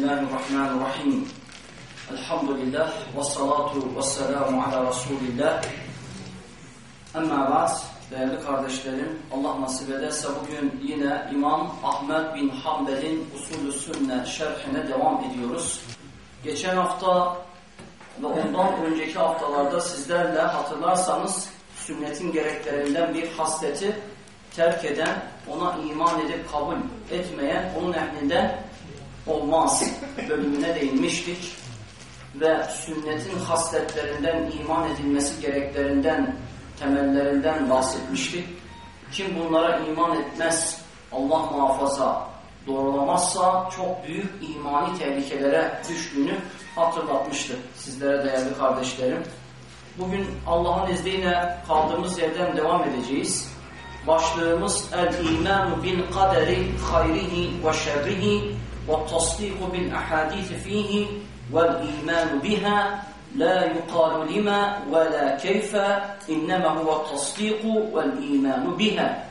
Bismillahirrahmanirrahim. Elhamdülillah ve salatu ve selamu ala Resulillah. Amma ba'd, değerli kardeşlerim, Allah nasip ederse bugün yine İmam Ahmet bin Hanbel'in Usulü Sünne şerhine devam ediyoruz. Geçen hafta ve ondan önceki haftalarda sizlerle hatırlarsanız sünnetin gereklerinden bir hasleti terk eden, ona iman edip kabul etmeyen, onun ehlinden olmaz bölümüne değinmiştik. Ve sünnetin hasletlerinden, iman edilmesi gereklerinden, temellerinden bahsetmiştik. Kim bunlara iman etmez, Allah muhafaza doğrulamazsa çok büyük imani tehlikelere düştüğünü hatırlatmıştı sizlere değerli kardeşlerim. Bugün Allah'ın izniyle kaldığımız yerden devam edeceğiz. Başlığımız El-İmanu bil kaderi hayrihi ve şerrihi ve tasdiku bil ahadithi fihi vel imanu biha la yuqalu lima ve la keyfe innema huve tasdiku vel imanu biha.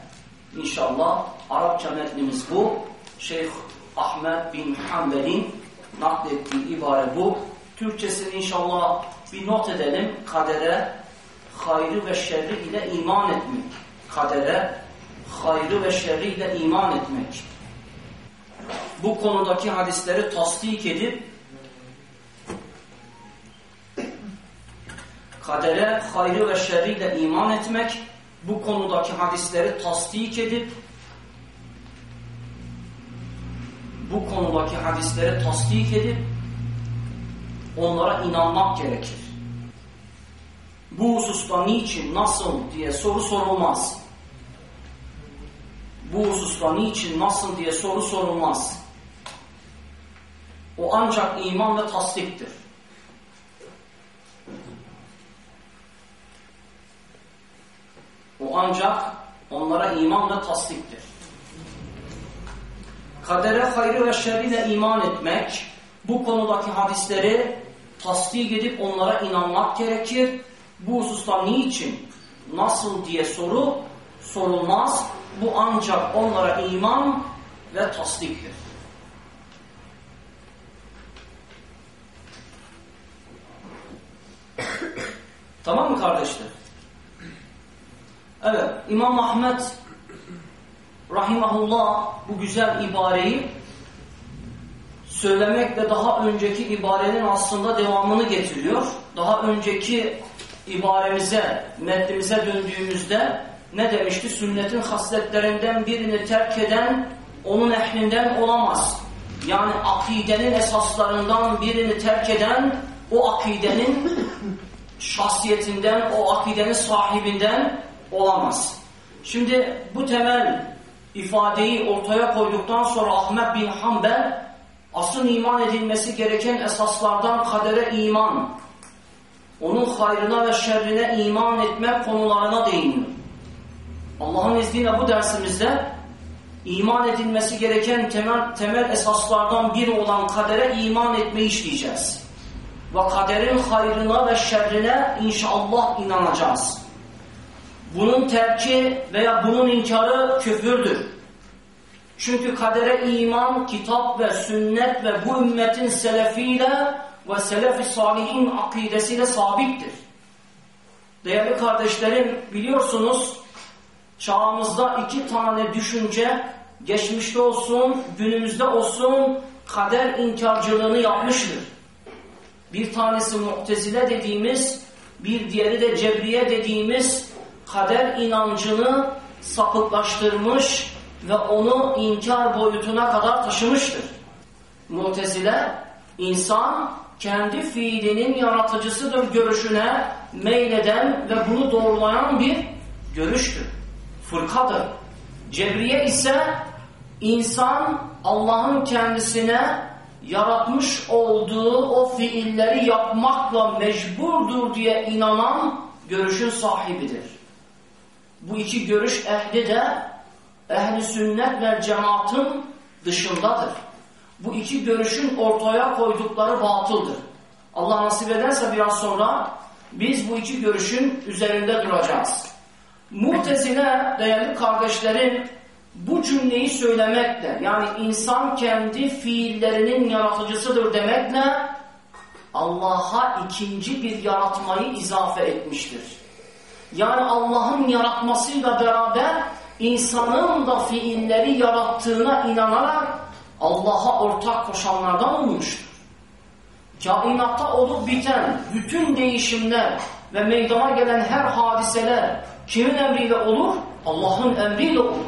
İnşallah Arapça metnimiz bu. Şeyh Ahmet bin Hanbel'in naklettiği ibare bu. Türkçesini inşallah bir not edelim. Kadere, hayrı ve şerri ile iman etmek. Kadere, hayrı ve şerri ile iman etmek. Bu konudaki hadisleri tasdik edip kadere, hayrı ve şerri ile iman etmek, bu konudaki hadisleri tasdik edip bu konudaki hadisleri tasdik edip onlara inanmak gerekir. Bu hususta niçin, nasıl diye soru sorulmaz. Bu hususta niçin, nasıl diye soru sorulmaz. O ancak iman ve tasdiktir. O ancak onlara iman ve tasdiktir. Kadere, hayrı ve şerriyle iman etmek, bu konudaki hadisleri tasdik edip onlara inanmak gerekir. Bu hususta niçin, nasıl diye soru sorulmaz. Bu ancak onlara iman ve tasdiktir. tamam mı kardeşler? Evet, İmam Ahmet Rahimahullah bu güzel ibareyi söylemekle daha önceki ibarenin aslında devamını getiriyor. Daha önceki ibaremize, metnimize döndüğümüzde ne demişti? Sünnetin hasletlerinden birini terk eden onun ehlinden olamaz. Yani akidenin esaslarından birini terk eden o akidenin şahsiyetinden, o akidenin sahibinden olamaz. Şimdi bu temel ifadeyi ortaya koyduktan sonra Ahmet bin Hanbel asıl iman edilmesi gereken esaslardan kadere iman, onun hayrına ve şerrine iman etme konularına değiniyor. Allah'ın izniyle bu dersimizde iman edilmesi gereken temel, temel esaslardan biri olan kadere iman etmeyi işleyeceğiz. Ve kaderin hayrına ve şerrine inşallah inanacağız. Bunun terki veya bunun inkarı küfürdür. Çünkü kadere iman, kitap ve sünnet ve bu ümmetin selefiyle ve selefi salihin akidesiyle sabittir. Değerli kardeşlerim biliyorsunuz çağımızda iki tane düşünce geçmişte olsun, günümüzde olsun kader inkarcılığını yapmıştır. Bir tanesi muhtezile dediğimiz, bir diğeri de cebriye dediğimiz kader inancını sapıklaştırmış ve onu inkar boyutuna kadar taşımıştır. Mutezile, insan kendi fiilinin yaratıcısıdır görüşüne meyleden ve bunu doğrulayan bir görüştür. Fırkadır. Cebriye ise insan Allah'ın kendisine yaratmış olduğu o fiilleri yapmakla mecburdur diye inanan görüşün sahibidir. Bu iki görüş ehli de ehli sünnet ve cemaatın dışındadır. Bu iki görüşün ortaya koydukları batıldır. Allah nasip ederse biraz sonra biz bu iki görüşün üzerinde duracağız. Mutezile değerli kardeşlerin bu cümleyi söylemekle yani insan kendi fiillerinin yaratıcısıdır demekle Allah'a ikinci bir yaratmayı izafe etmiştir. Yani Allah'ın yaratmasıyla beraber insanın da fiilleri yarattığına inanarak Allah'a ortak koşanlardan olmuştur. Kainatta olup biten bütün değişimler ve meydana gelen her hadiseler kimin emriyle olur? Allah'ın emriyle olur.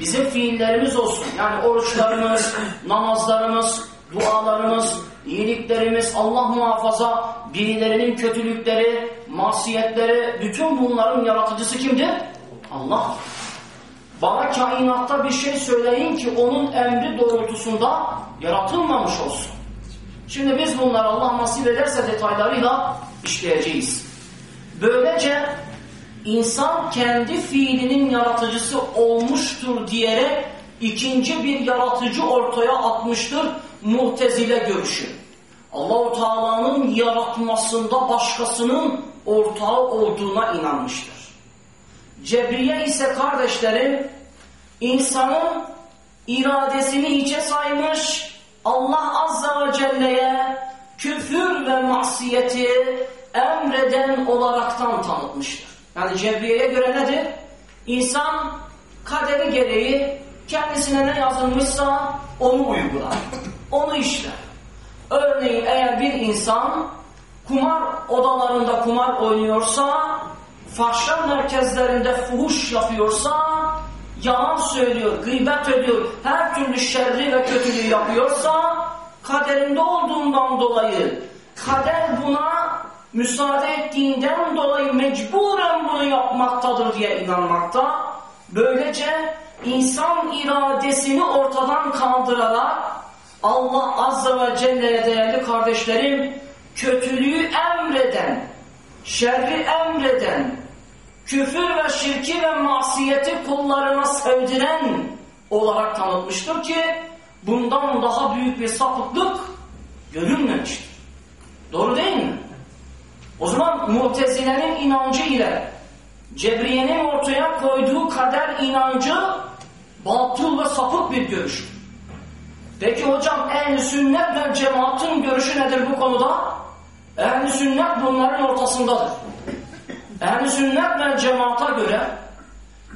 Bizim fiillerimiz olsun. Yani oruçlarımız, namazlarımız, dualarımız, iyiliklerimiz, Allah muhafaza, birilerinin kötülükleri, masiyetleri, bütün bunların yaratıcısı kimdir? Allah. Bana kainatta bir şey söyleyin ki onun emri doğrultusunda yaratılmamış olsun. Şimdi biz bunları Allah nasip ederse detaylarıyla işleyeceğiz. Böylece insan kendi fiilinin yaratıcısı olmuştur diyerek ikinci bir yaratıcı ortaya atmıştır muhtezile görüşü. Allahu Teala'nın yaratmasında başkasının ortağı olduğuna inanmıştır. Cebriye ise kardeşlerim insanın iradesini içe saymış, Allah Azza ve Celle'ye küfür ve masiyeti emreden olaraktan tanıtmıştır. Yani Cebriye'ye göre nedir? İnsan kaderi gereği kendisine ne yazılmışsa onu uygular. Onu işler. Örneğin eğer bir insan kumar odalarında kumar oynuyorsa, fahşa merkezlerinde fuhuş yapıyorsa, yalan söylüyor, gıybet ediyor, her türlü şerri ve kötülüğü yapıyorsa, kaderinde olduğundan dolayı, kader buna müsaade ettiğinden dolayı mecburen bunu yapmaktadır diye inanmakta. Böylece insan iradesini ortadan kaldırarak Allah Azze ve Celle'ye değerli kardeşlerim kötülüğü emreden, şerri emreden, küfür ve şirki ve masiyeti kullarına sevdiren olarak tanıtmıştır ki bundan daha büyük bir sapıklık görünmemiştir. Doğru değil mi? O zaman Mu'tezile'nin inancı ile Cebriye'nin ortaya koyduğu kader inancı batıl ve sapık bir görüş. Peki hocam ehl sünnet ve cemaatin görüşü nedir bu konuda? ehl sünnet bunların ortasındadır. ehl sünnet ve cemaata göre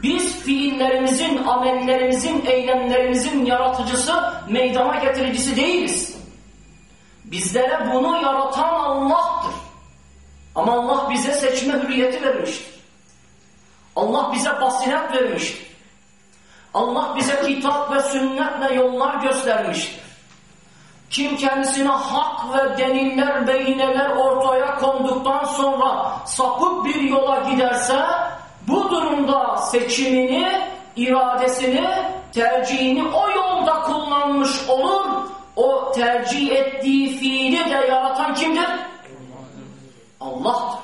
biz fiillerimizin, amellerimizin, eylemlerimizin yaratıcısı, meydana getiricisi değiliz. Bizlere bunu yaratan Allah'tır. Ama Allah bize seçme hürriyeti vermiştir. Allah bize basiret vermiştir. Allah bize kitap ve sünnetle yollar göstermiştir. Kim kendisine hak ve deliller, beyineler ortaya konduktan sonra sapık bir yola giderse bu durumda seçimini, iradesini, tercihini o yolda kullanmış olur. O tercih ettiği fiili de yaratan kimdir? Allah'tır.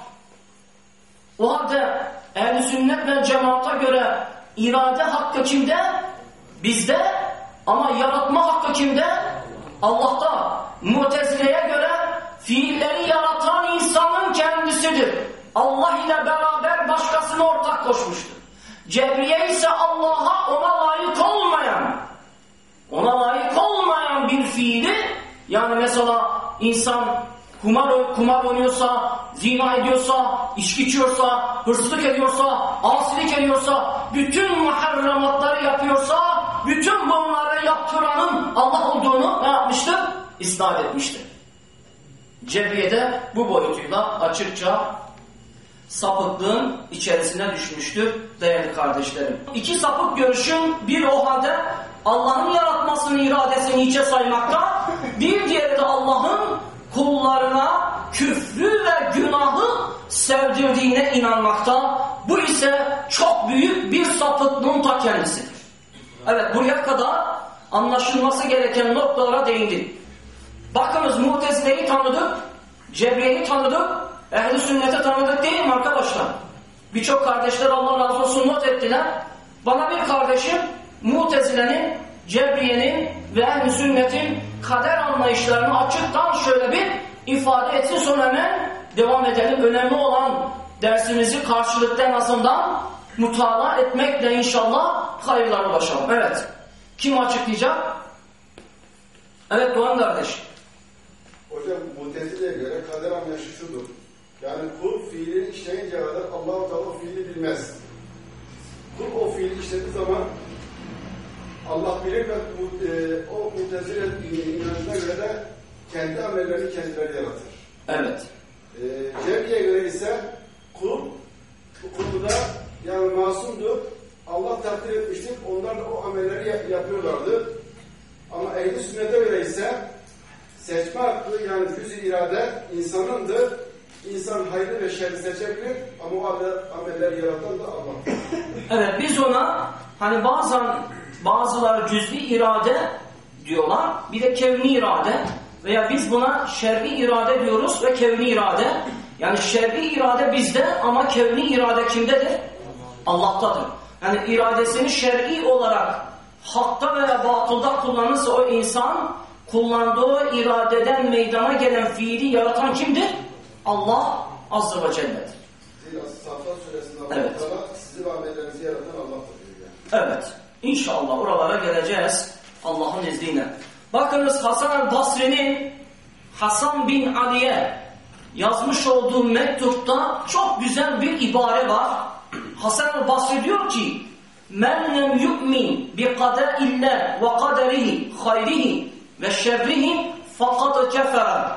O halde ehl sünnet ve cemaata göre irade hakkı kimde? Bizde. Ama yaratma hakkı kimde? Allah'ta. Mutezile'ye göre fiilleri yaratan insanın kendisidir. Allah ile beraber başkasını ortak koşmuştur. Cebriye ise Allah'a ona layık olmayan, ona layık olmayan bir fiili, yani mesela insan kumar, kumar oynuyorsa, zina ediyorsa, içki içiyorsa, hırsızlık ediyorsa, asilik ediyorsa, bütün muharramatları yapıyorsa, bütün bunları yaptıranın Allah olduğunu ne yapmıştır? İsnat etmiştir. Cebriye'de bu boyutuyla açıkça sapıklığın içerisine düşmüştür değerli kardeşlerim. İki sapık görüşün bir o halde Allah'ın yaratmasını iradesini içe saymakta, bir diğeri de Allah'ın kullarına küfrü ve günahı sevdirdiğine inanmakta. Bu ise çok büyük bir sapıklığın ta kendisidir. Evet buraya kadar anlaşılması gereken noktalara değindik. Bakınız Mutezile'yi tanıdık, Cebriye'yi tanıdık, Ehli Sünnet'i tanıdık değil mi arkadaşlar? Birçok kardeşler Allah razı olsun not ettiler. Bana bir kardeşim Mutezile'nin, Cebriye'nin ve Ehl-i Sünnet'in kader anlayışlarını açıktan şöyle bir ifade etsin sonra hemen devam edelim. Önemli olan dersimizi karşılıkta en azından mutala etmekle inşallah hayırlara ulaşalım. Evet. Kim açıklayacak? Evet Doğan kardeş. Hocam Mutezile'ye göre kader anlayışı şudur. Yani kul fiilini işleyince kadar Allah-u Teala fiili bilmez. Kul o fiili işlediği zaman Allah bilir ve bu, e, o Mutezile inancına göre de kendi amellerini kendileri yaratır. Evet. E, Cebriye göre ise kul bu konuda yani masumdur. Allah takdir etmiştir. Onlar da o amelleri yap- yapıyorlardı. Ama ehli sünnete göre ise seçme hakkı yani cüz-i irade insanındır. İnsan hayrı ve şerri seçebilir ama o amel- amelleri yaratan da Allah. Evet biz ona hani bazen bazıları cüz'i irade diyorlar. Bir de kevni irade veya biz buna şer'i irade diyoruz ve kevni irade. Yani şer'i irade bizde ama kevni irade kimdedir? Allah'tadır. Yani iradesini şer'i olarak hakta veya batılda kullanırsa o insan kullandığı iradeden meydana gelen fiili yaratan kimdir? Allah Azze ve Celle'dir. Evet. Sizi ve amellerinizi yaratan Allah'tır. Evet. İnşallah oralara geleceğiz Allah'ın izniyle. Bakınız Hasan el-Basri'nin Hasan bin Ali'ye yazmış olduğu mektupta çok güzel bir ibare var. Hasan el-Basri diyor ki Men lem yu'min bi kaderillah ve kaderihi hayrihi ve şerrihi fakat kefere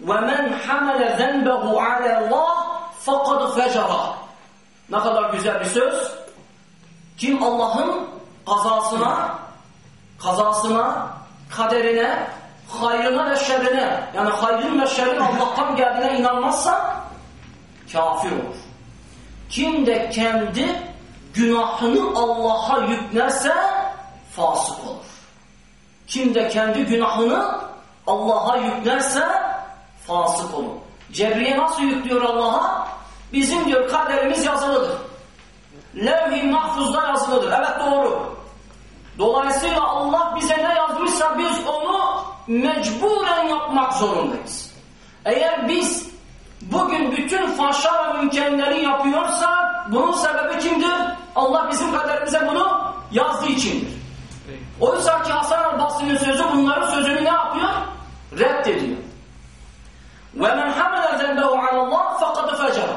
ve men hamele zenbehu alallah fakat fecera. Ne kadar güzel bir söz. Kim Allah'ın kazasına, kazasına, kaderine, hayrına ve şerrine, yani hayrın ve şerrin Allah'tan geldiğine inanmazsa kafir olur. Kim de kendi günahını Allah'a yüklerse fasık olur. Kim de kendi günahını Allah'a yüklerse fasık olur. Cebriye nasıl yüklüyor Allah'a? Bizim diyor kaderimiz yazılıdır Levh-i mahfuzda yazılıdır. Evet doğru. Dolayısıyla Allah bize ne yazmışsa biz onu mecburen yapmak zorundayız. Eğer biz bugün bütün fahşa ve münkerleri yapıyorsak bunun sebebi kimdir? Allah bizim kaderimize bunu yazdığı içindir. Oysa ki Hasan el-Basri'nin sözü bunların sözünü ne yapıyor? Reddediyor. وَمَنْ حَمَلَ ذَنْبَهُ عَلَى اللّٰهِ فَقَدْ فَجَرَ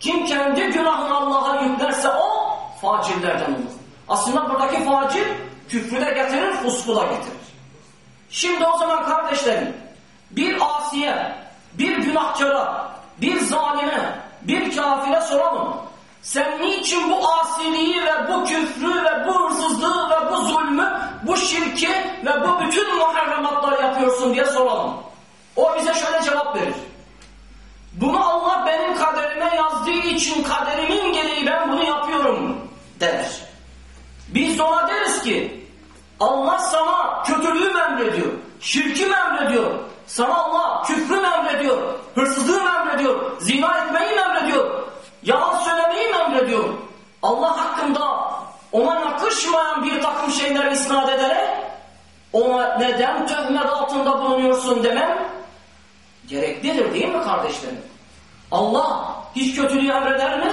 kim kendi günahını Allah'a yüklerse o facirlerden olur. Aslında buradaki facir küfrü de getirir, fusku getirir. Şimdi o zaman kardeşlerim bir asiye, bir günahkara, bir zalime, bir kafire soralım. Sen niçin bu asiliği ve bu küfrü ve bu hırsızlığı ve bu zulmü, bu şirki ve bu bütün muharrematları yapıyorsun diye soralım. O bize şöyle cevap verir. Bunu Allah benim kaderime yazdığı için kaderimin gereği ben bunu yapıyorum der. Biz ona deriz ki Allah sana kötülüğü emrediyor, şirki emrediyor, sana Allah küfrü emrediyor, hırsızlığı emrediyor, zina etmeyi emrediyor, yalan söylemeyi emrediyor. Allah hakkında ona yakışmayan bir takım şeylere isnat ederek ona neden töhmet altında bulunuyorsun demem gereklidir değil mi kardeşlerim? Allah hiç kötülüğü emreder mi?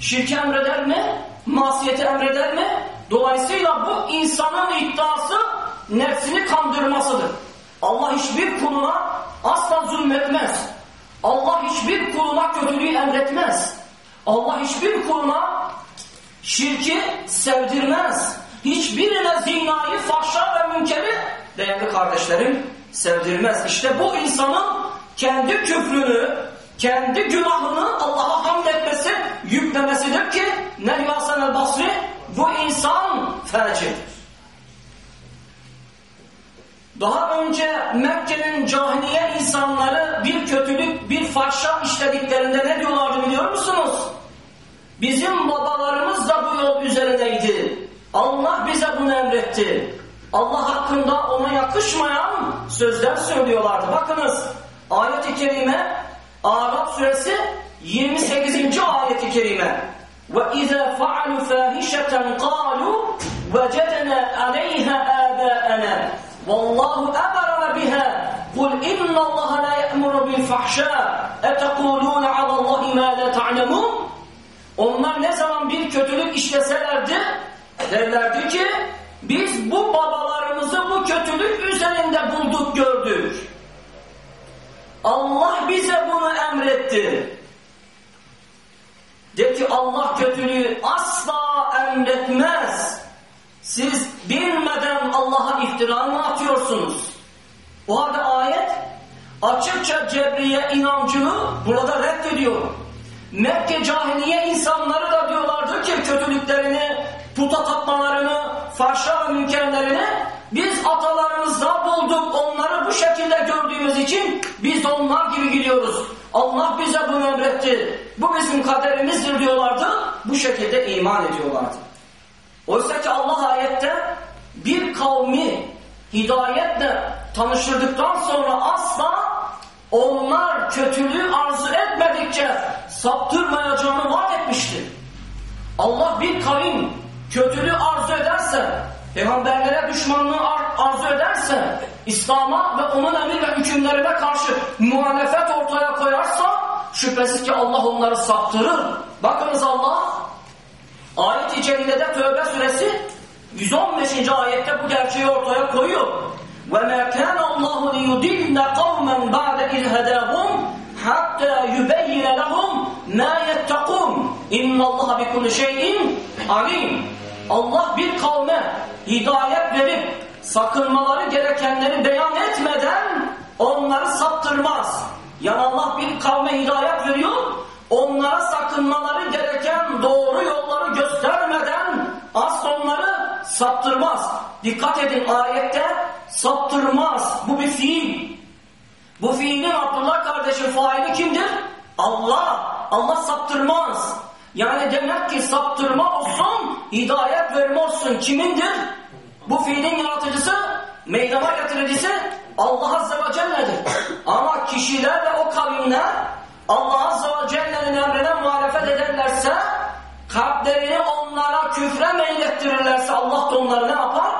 Şirki emreder mi? Masiyeti emreder mi? Dolayısıyla bu insanın iddiası nefsini kandırmasıdır. Allah hiçbir kuluna asla zulmetmez. Allah hiçbir kuluna kötülüğü emretmez. Allah hiçbir kuluna şirki sevdirmez. Hiçbirine zinayı, fahşa ve münkeri değerli kardeşlerim sevdirmez. İşte bu insanın kendi küfrünü, kendi günahını Allah'a hamd etmesi, yüklemesidir ki ne diyor Hasan el Basri? Bu insan felcidir. Daha önce Mekke'nin cahiliye insanları bir kötülük, bir fahşa işlediklerinde ne diyorlardı biliyor musunuz? Bizim babalarımız da bu yol üzerindeydi. Allah bize bunu emretti. Allah hakkında ona yakışmayan sözler söylüyorlardı. Bakınız ayet-i kerime Arap suresi 28. ayet-i kerime وَإِذَا فَعَلُوا فَاهِشَةً قَالُوا وَجَدْنَا عَلَيْهَا آبَاءَنَا وَاللّٰهُ أَمَرَنَا بِهَا قُلْ إِنَّ اللّٰهَ لَا يَأْمُرُ بِالْفَحْشَاءِ أَتَقُولُونَ عَلَى اللّٰهِ مَا لَا تَعْلَمُونَ Onlar ne zaman bir kötülük işleselerdi derlerdi ki biz bu babalarımızı bu kötülük üzerinde bulduk gördük. Allah bize bunu emretti. De ki Allah kötülüğü asla emretmez. Siz bilmeden Allah'a iftira mı atıyorsunuz? O halde ayet açıkça Cebriye inancını burada reddediyor. Mekke cahiliye insanları da diyorlardı ki kötülüklerini, puta tapmalarını, fahşa ve münkerlerini biz atalarımızda bulduk. Onları bu şekilde gördüğümüz için biz onlar gibi gidiyoruz. Allah bize bunu emretti. Bu bizim kaderimizdir diyorlardı. Bu şekilde iman ediyorlardı. Oysa ki Allah ayette bir kavmi hidayetle tanıştırdıktan sonra asla onlar kötülüğü arzu etmedikçe saptırmayacağını vaat etmiştir. Allah bir kavim kötülüğü arzu ederse, peygamberlere düşmanlığı ar arzu ederse, İslam'a ve onun emir ve hükümlerine karşı muhalefet ortaya koyarsa, şüphesiz ki Allah onları saptırır. Bakınız Allah, ayet-i celilede Tövbe suresi 115. ayette bu gerçeği ortaya koyuyor. وَمَا كَانَ اللّٰهُ لِيُدِلَّ قَوْمًا بَعْدَ اِذْ هَدَاهُمْ حَتَّى يُبَيِّنَ لَهُمْ مَا يَتَّقُونَ اِنَّ اللّٰهَ بِكُلِّ شَيْءٍ عَلِيمٌ Allah bir kavme hidayet verip sakınmaları gerekenleri beyan etmeden onları saptırmaz. Yani Allah bir kavme hidayet veriyor, onlara sakınmaları gereken doğru yolları göstermeden asla onları saptırmaz. Dikkat edin ayette saptırmaz. Bu bir fiil. Bu fiilin Abdullah kardeşin faili kimdir? Allah. Allah saptırmaz. Yani demek ki saptırma olsun, hidayet verme olsun. Kimindir? Bu fiilin yaratıcısı, meydana getiricisi Allah Azze ve Celle'dir. Ama kişiler ve o kavimler Allah Azze ve Celle'nin emrine muhalefet ederlerse, kalplerini onlara küfre meylettirirlerse Allah da onları ne yapar?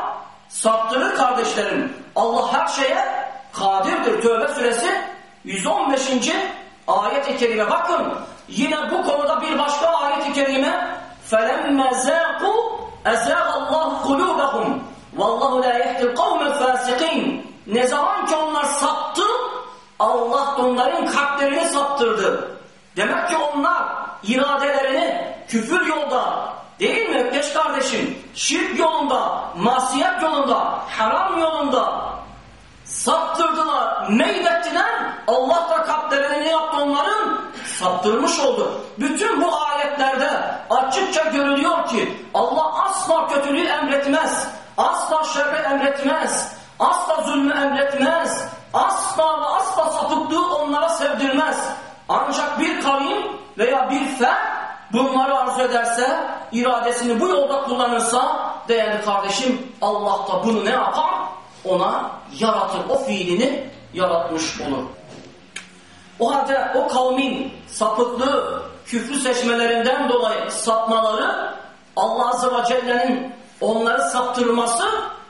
Saptırır kardeşlerim. Allah her şeye kadirdir. Tövbe suresi 115. ayet-i kerime. Bakın yine bu konuda bir başka ayet-i kerime فَلَمَّا زَاقُوا اَزَاغَ اللّٰهُ قُلُوبَهُمْ وَاللّٰهُ لَا يَهْدِ الْقَوْمَ الْفَاسِقِينَ Ne zaman ki onlar saptı Allah onların kalplerini saptırdı. Demek ki onlar iradelerini küfür yolda değil mi Ökkeş kardeşim? Şirk yolunda, masiyet yolunda, haram yolunda saptırdılar, meylettiler. Allah da kalplerini ne yaptı onların? Saptırmış oldu. Bütün bu ayetlerde açıkça görülüyor ki Allah asla kötülüğü emretmez. Asla şerri emretmez. Asla zulmü emretmez. Asla ve asla sapıklığı onlara sevdirmez. Ancak bir kavim veya bir fert bunları arzu ederse, iradesini bu yolda kullanırsa değerli kardeşim Allah da bunu ne yapar? Ona yaratır. O fiilini yaratmış olur. O halde o kavmin sapıklığı, küfrü seçmelerinden dolayı sapmaları Allah Azze ve Celle'nin onları saptırması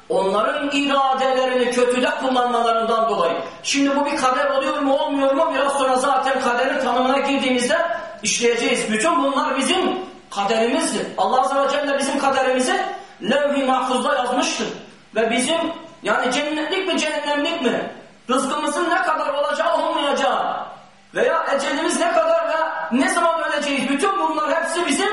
onların iradelerini kötüde kullanmalarından dolayı. Şimdi bu bir kader oluyor mu olmuyor mu biraz sonra zaten kaderin tanımına girdiğimizde işleyeceğiz. Bütün bunlar bizim kaderimizdir. Allah Azze ve Celle bizim kaderimizi levh-i mahfuzda yazmıştır. Ve bizim yani cennetlik mi cehennemlik mi rızkımızın ne kadar olacağı olmayacağı veya ecelimiz ne kadar ve ne zaman öleceğiz bütün bunlar hepsi bizim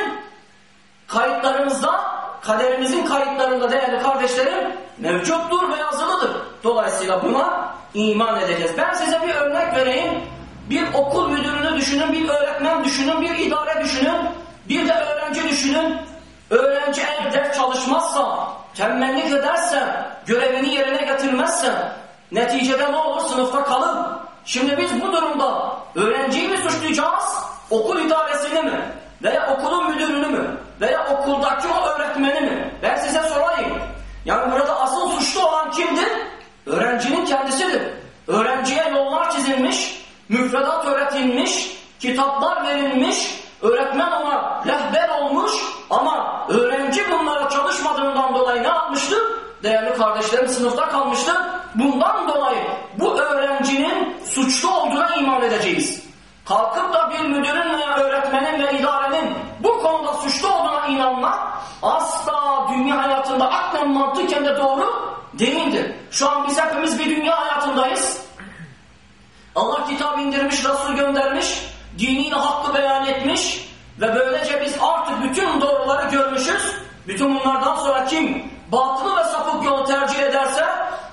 kayıtlarımızda kaderimizin kayıtlarında değerli kardeşlerim mevcuttur ve yazılıdır. Dolayısıyla buna iman edeceğiz. Ben size bir örnek vereyim. Bir okul müdürünü düşünün, bir öğretmen düşünün, bir idare düşünün, bir de öğrenci düşünün. Öğrenci eğer ders çalışmazsa, tembellik ederse, görevini yerine getirmezse, neticede ne olur? Sınıfta kalır. Şimdi biz bu durumda öğrenciyi mi suçlayacağız, okul idaresini mi? Veya okulun müdürünü mü? Veya okuldaki o öğretmeni mi? Ben size sorayım. Yani burada asıl suçlu olan kimdir? Öğrencinin kendisidir. Öğrenciye yollar çizilmiş, müfredat öğretilmiş, kitaplar verilmiş, öğretmen ona rehber olmuş ama öğrenci bunlara çalışmadığından dolayı ne yapmıştır? değerli kardeşlerim sınıfta kalmıştı. Bundan dolayı bu öğrencinin suçlu olduğuna iman edeceğiz. Kalkıp da bir müdürün veya öğretmenin ve idarenin bu konuda suçlu olduğuna inanmak asla dünya hayatında aklen mantıken de doğru değildir. Şu an biz hepimiz bir dünya hayatındayız. Allah kitap indirmiş, Resul göndermiş, dinin hakkı beyan etmiş ve böylece biz artık bütün doğruları görmüşüz. Bütün bunlardan sonra kim batılı ve sapık yolu tercih ederse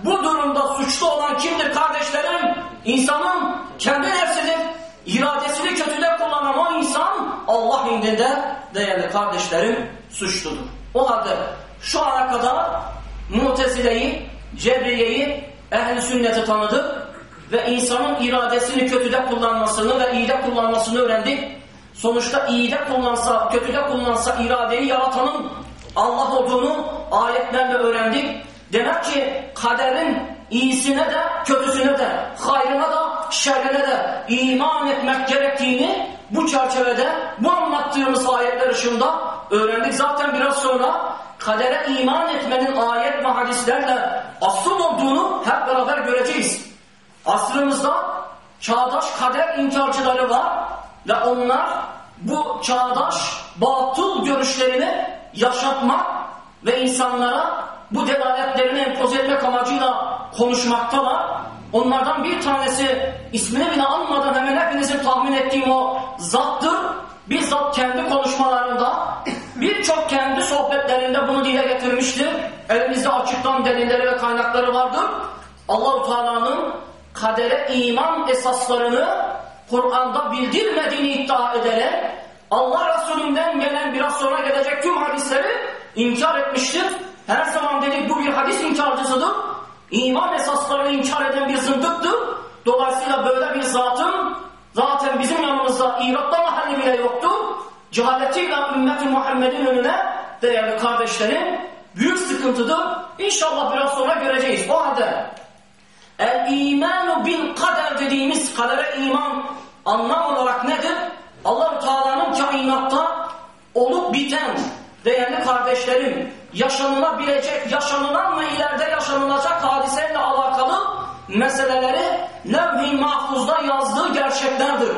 bu durumda suçlu olan kimdir kardeşlerim? İnsanın kendi nefsidir. İradesini kötüde kullanan o insan Allah indinde değerli kardeşlerim suçludur. O halde şu ana kadar Mutezile'yi, Cebriye'yi, ehl sünneti tanıdık ve insanın iradesini kötüde kullanmasını ve iyide kullanmasını öğrendik. Sonuçta iyide kullansa, kötüde kullansa iradeyi yaratanın Allah olduğunu ayetlerle öğrendik. Demek ki kaderin iyisine de kötüsüne de hayrına da şerrine de iman etmek gerektiğini bu çerçevede bu anlattığımız ayetler ışığında öğrendik. Zaten biraz sonra kadere iman etmenin ayet ve hadislerle asıl olduğunu hep beraber göreceğiz. Asrımızda çağdaş kader inkarcıları var ve onlar bu çağdaş batıl görüşlerini yaşatmak ve insanlara bu delaletlerini empoze etmek amacıyla konuşmaktalar. Onlardan bir tanesi ismini bile anmadan hemen hepinizin tahmin ettiğim o zattır. Bizzat kendi konuşmalarında birçok kendi sohbetlerinde bunu dile getirmiştir. Elimizde açıktan delilleri ve kaynakları vardır. Allahu Teala'nın kadere iman esaslarını Kur'an'da bildirmediğini iddia ederek Allah Resulü'nden gelen biraz sonra gelecek tüm hadisleri inkar etmiştir. Her zaman dedik bu bir hadis inkarcısıdır. İman esaslarını inkar eden bir zındıktır. Dolayısıyla böyle bir zatın zaten bizim yanımızda İrak'ta mahalli bile yoktu. Cehaletiyle ümmeti Muhammed'in önüne değerli kardeşlerim büyük sıkıntıdır. İnşallah biraz sonra göreceğiz. O halde el imanu bil kader dediğimiz kadere iman anlam olarak nedir? Allah-u Teala'nın kainatta olup biten değerli kardeşlerim yaşanılabilecek, yaşanılan ve ileride yaşanılacak hadiseyle alakalı meseleleri levh-i mahfuzda yazdığı gerçeklerdir.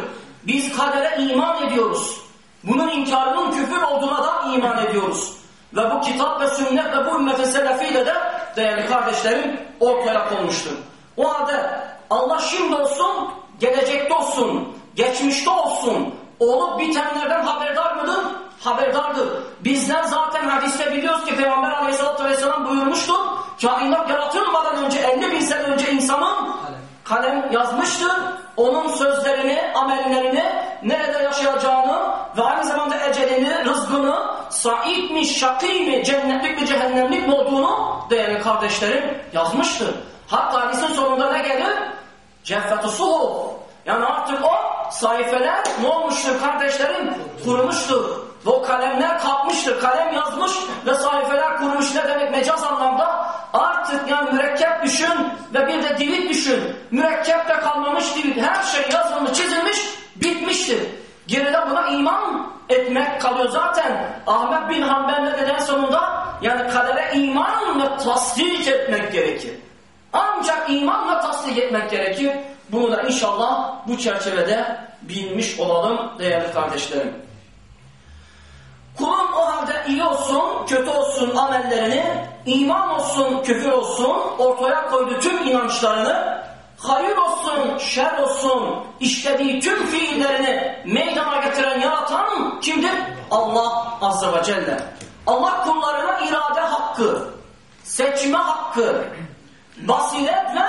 Biz kadere iman ediyoruz. Bunun inkarının küfür olduğuna da iman ediyoruz. Ve bu kitap ve sünnet ve bu ümmetin selefiyle de değerli kardeşlerim ortaya konmuştur. O halde Allah şimdi olsun, gelecekte olsun, geçmişte olsun, olup bitenlerden haberdar mıdır? Haberdardır. Bizler zaten hadiste biliyoruz ki Peygamber aleyhissalatü vesselam buyurmuştur. Kainat yaratılmadan önce 50 bin sene önce insanın kalem yazmıştır. Onun sözlerini, amellerini, nerede yaşayacağını ve aynı zamanda ecelini, rızkını, said mi, şakî mi, cennetlik mi, cehennemlik mi olduğunu değerli kardeşlerim yazmıştır. Hatta hadisin sonunda ne gelir? Ceffet-i. Yani artık o sayfeler ne olmuştur kardeşlerim? Kurumuştur. Ve o kalemler kalkmıştır. Kalem yazmış ve sayfeler kurumuş. Ne demek mecaz anlamda? Artık yani mürekkep düşün ve bir de divit düşün. Mürekkep de kalmamış divit. Her şey yazılmış, çizilmiş, bitmiştir. Geride buna iman etmek kalıyor. Zaten Ahmet bin Hanbel ne sonunda yani kadere iman ve tasdik etmek gerekir. Ancak imanla tasdik etmek gerekir. Bunu da inşallah bu çerçevede bilmiş olalım değerli kardeşlerim. Kulun o halde iyi olsun, kötü olsun amellerini, iman olsun, küfür olsun, ortaya koyduğu tüm inançlarını, hayır olsun, şer olsun, işlediği tüm fiillerini meydana getiren, yaratan kimdir? Allah Azze ve Celle. Allah kullarına irade hakkı, seçme hakkı, basiret ve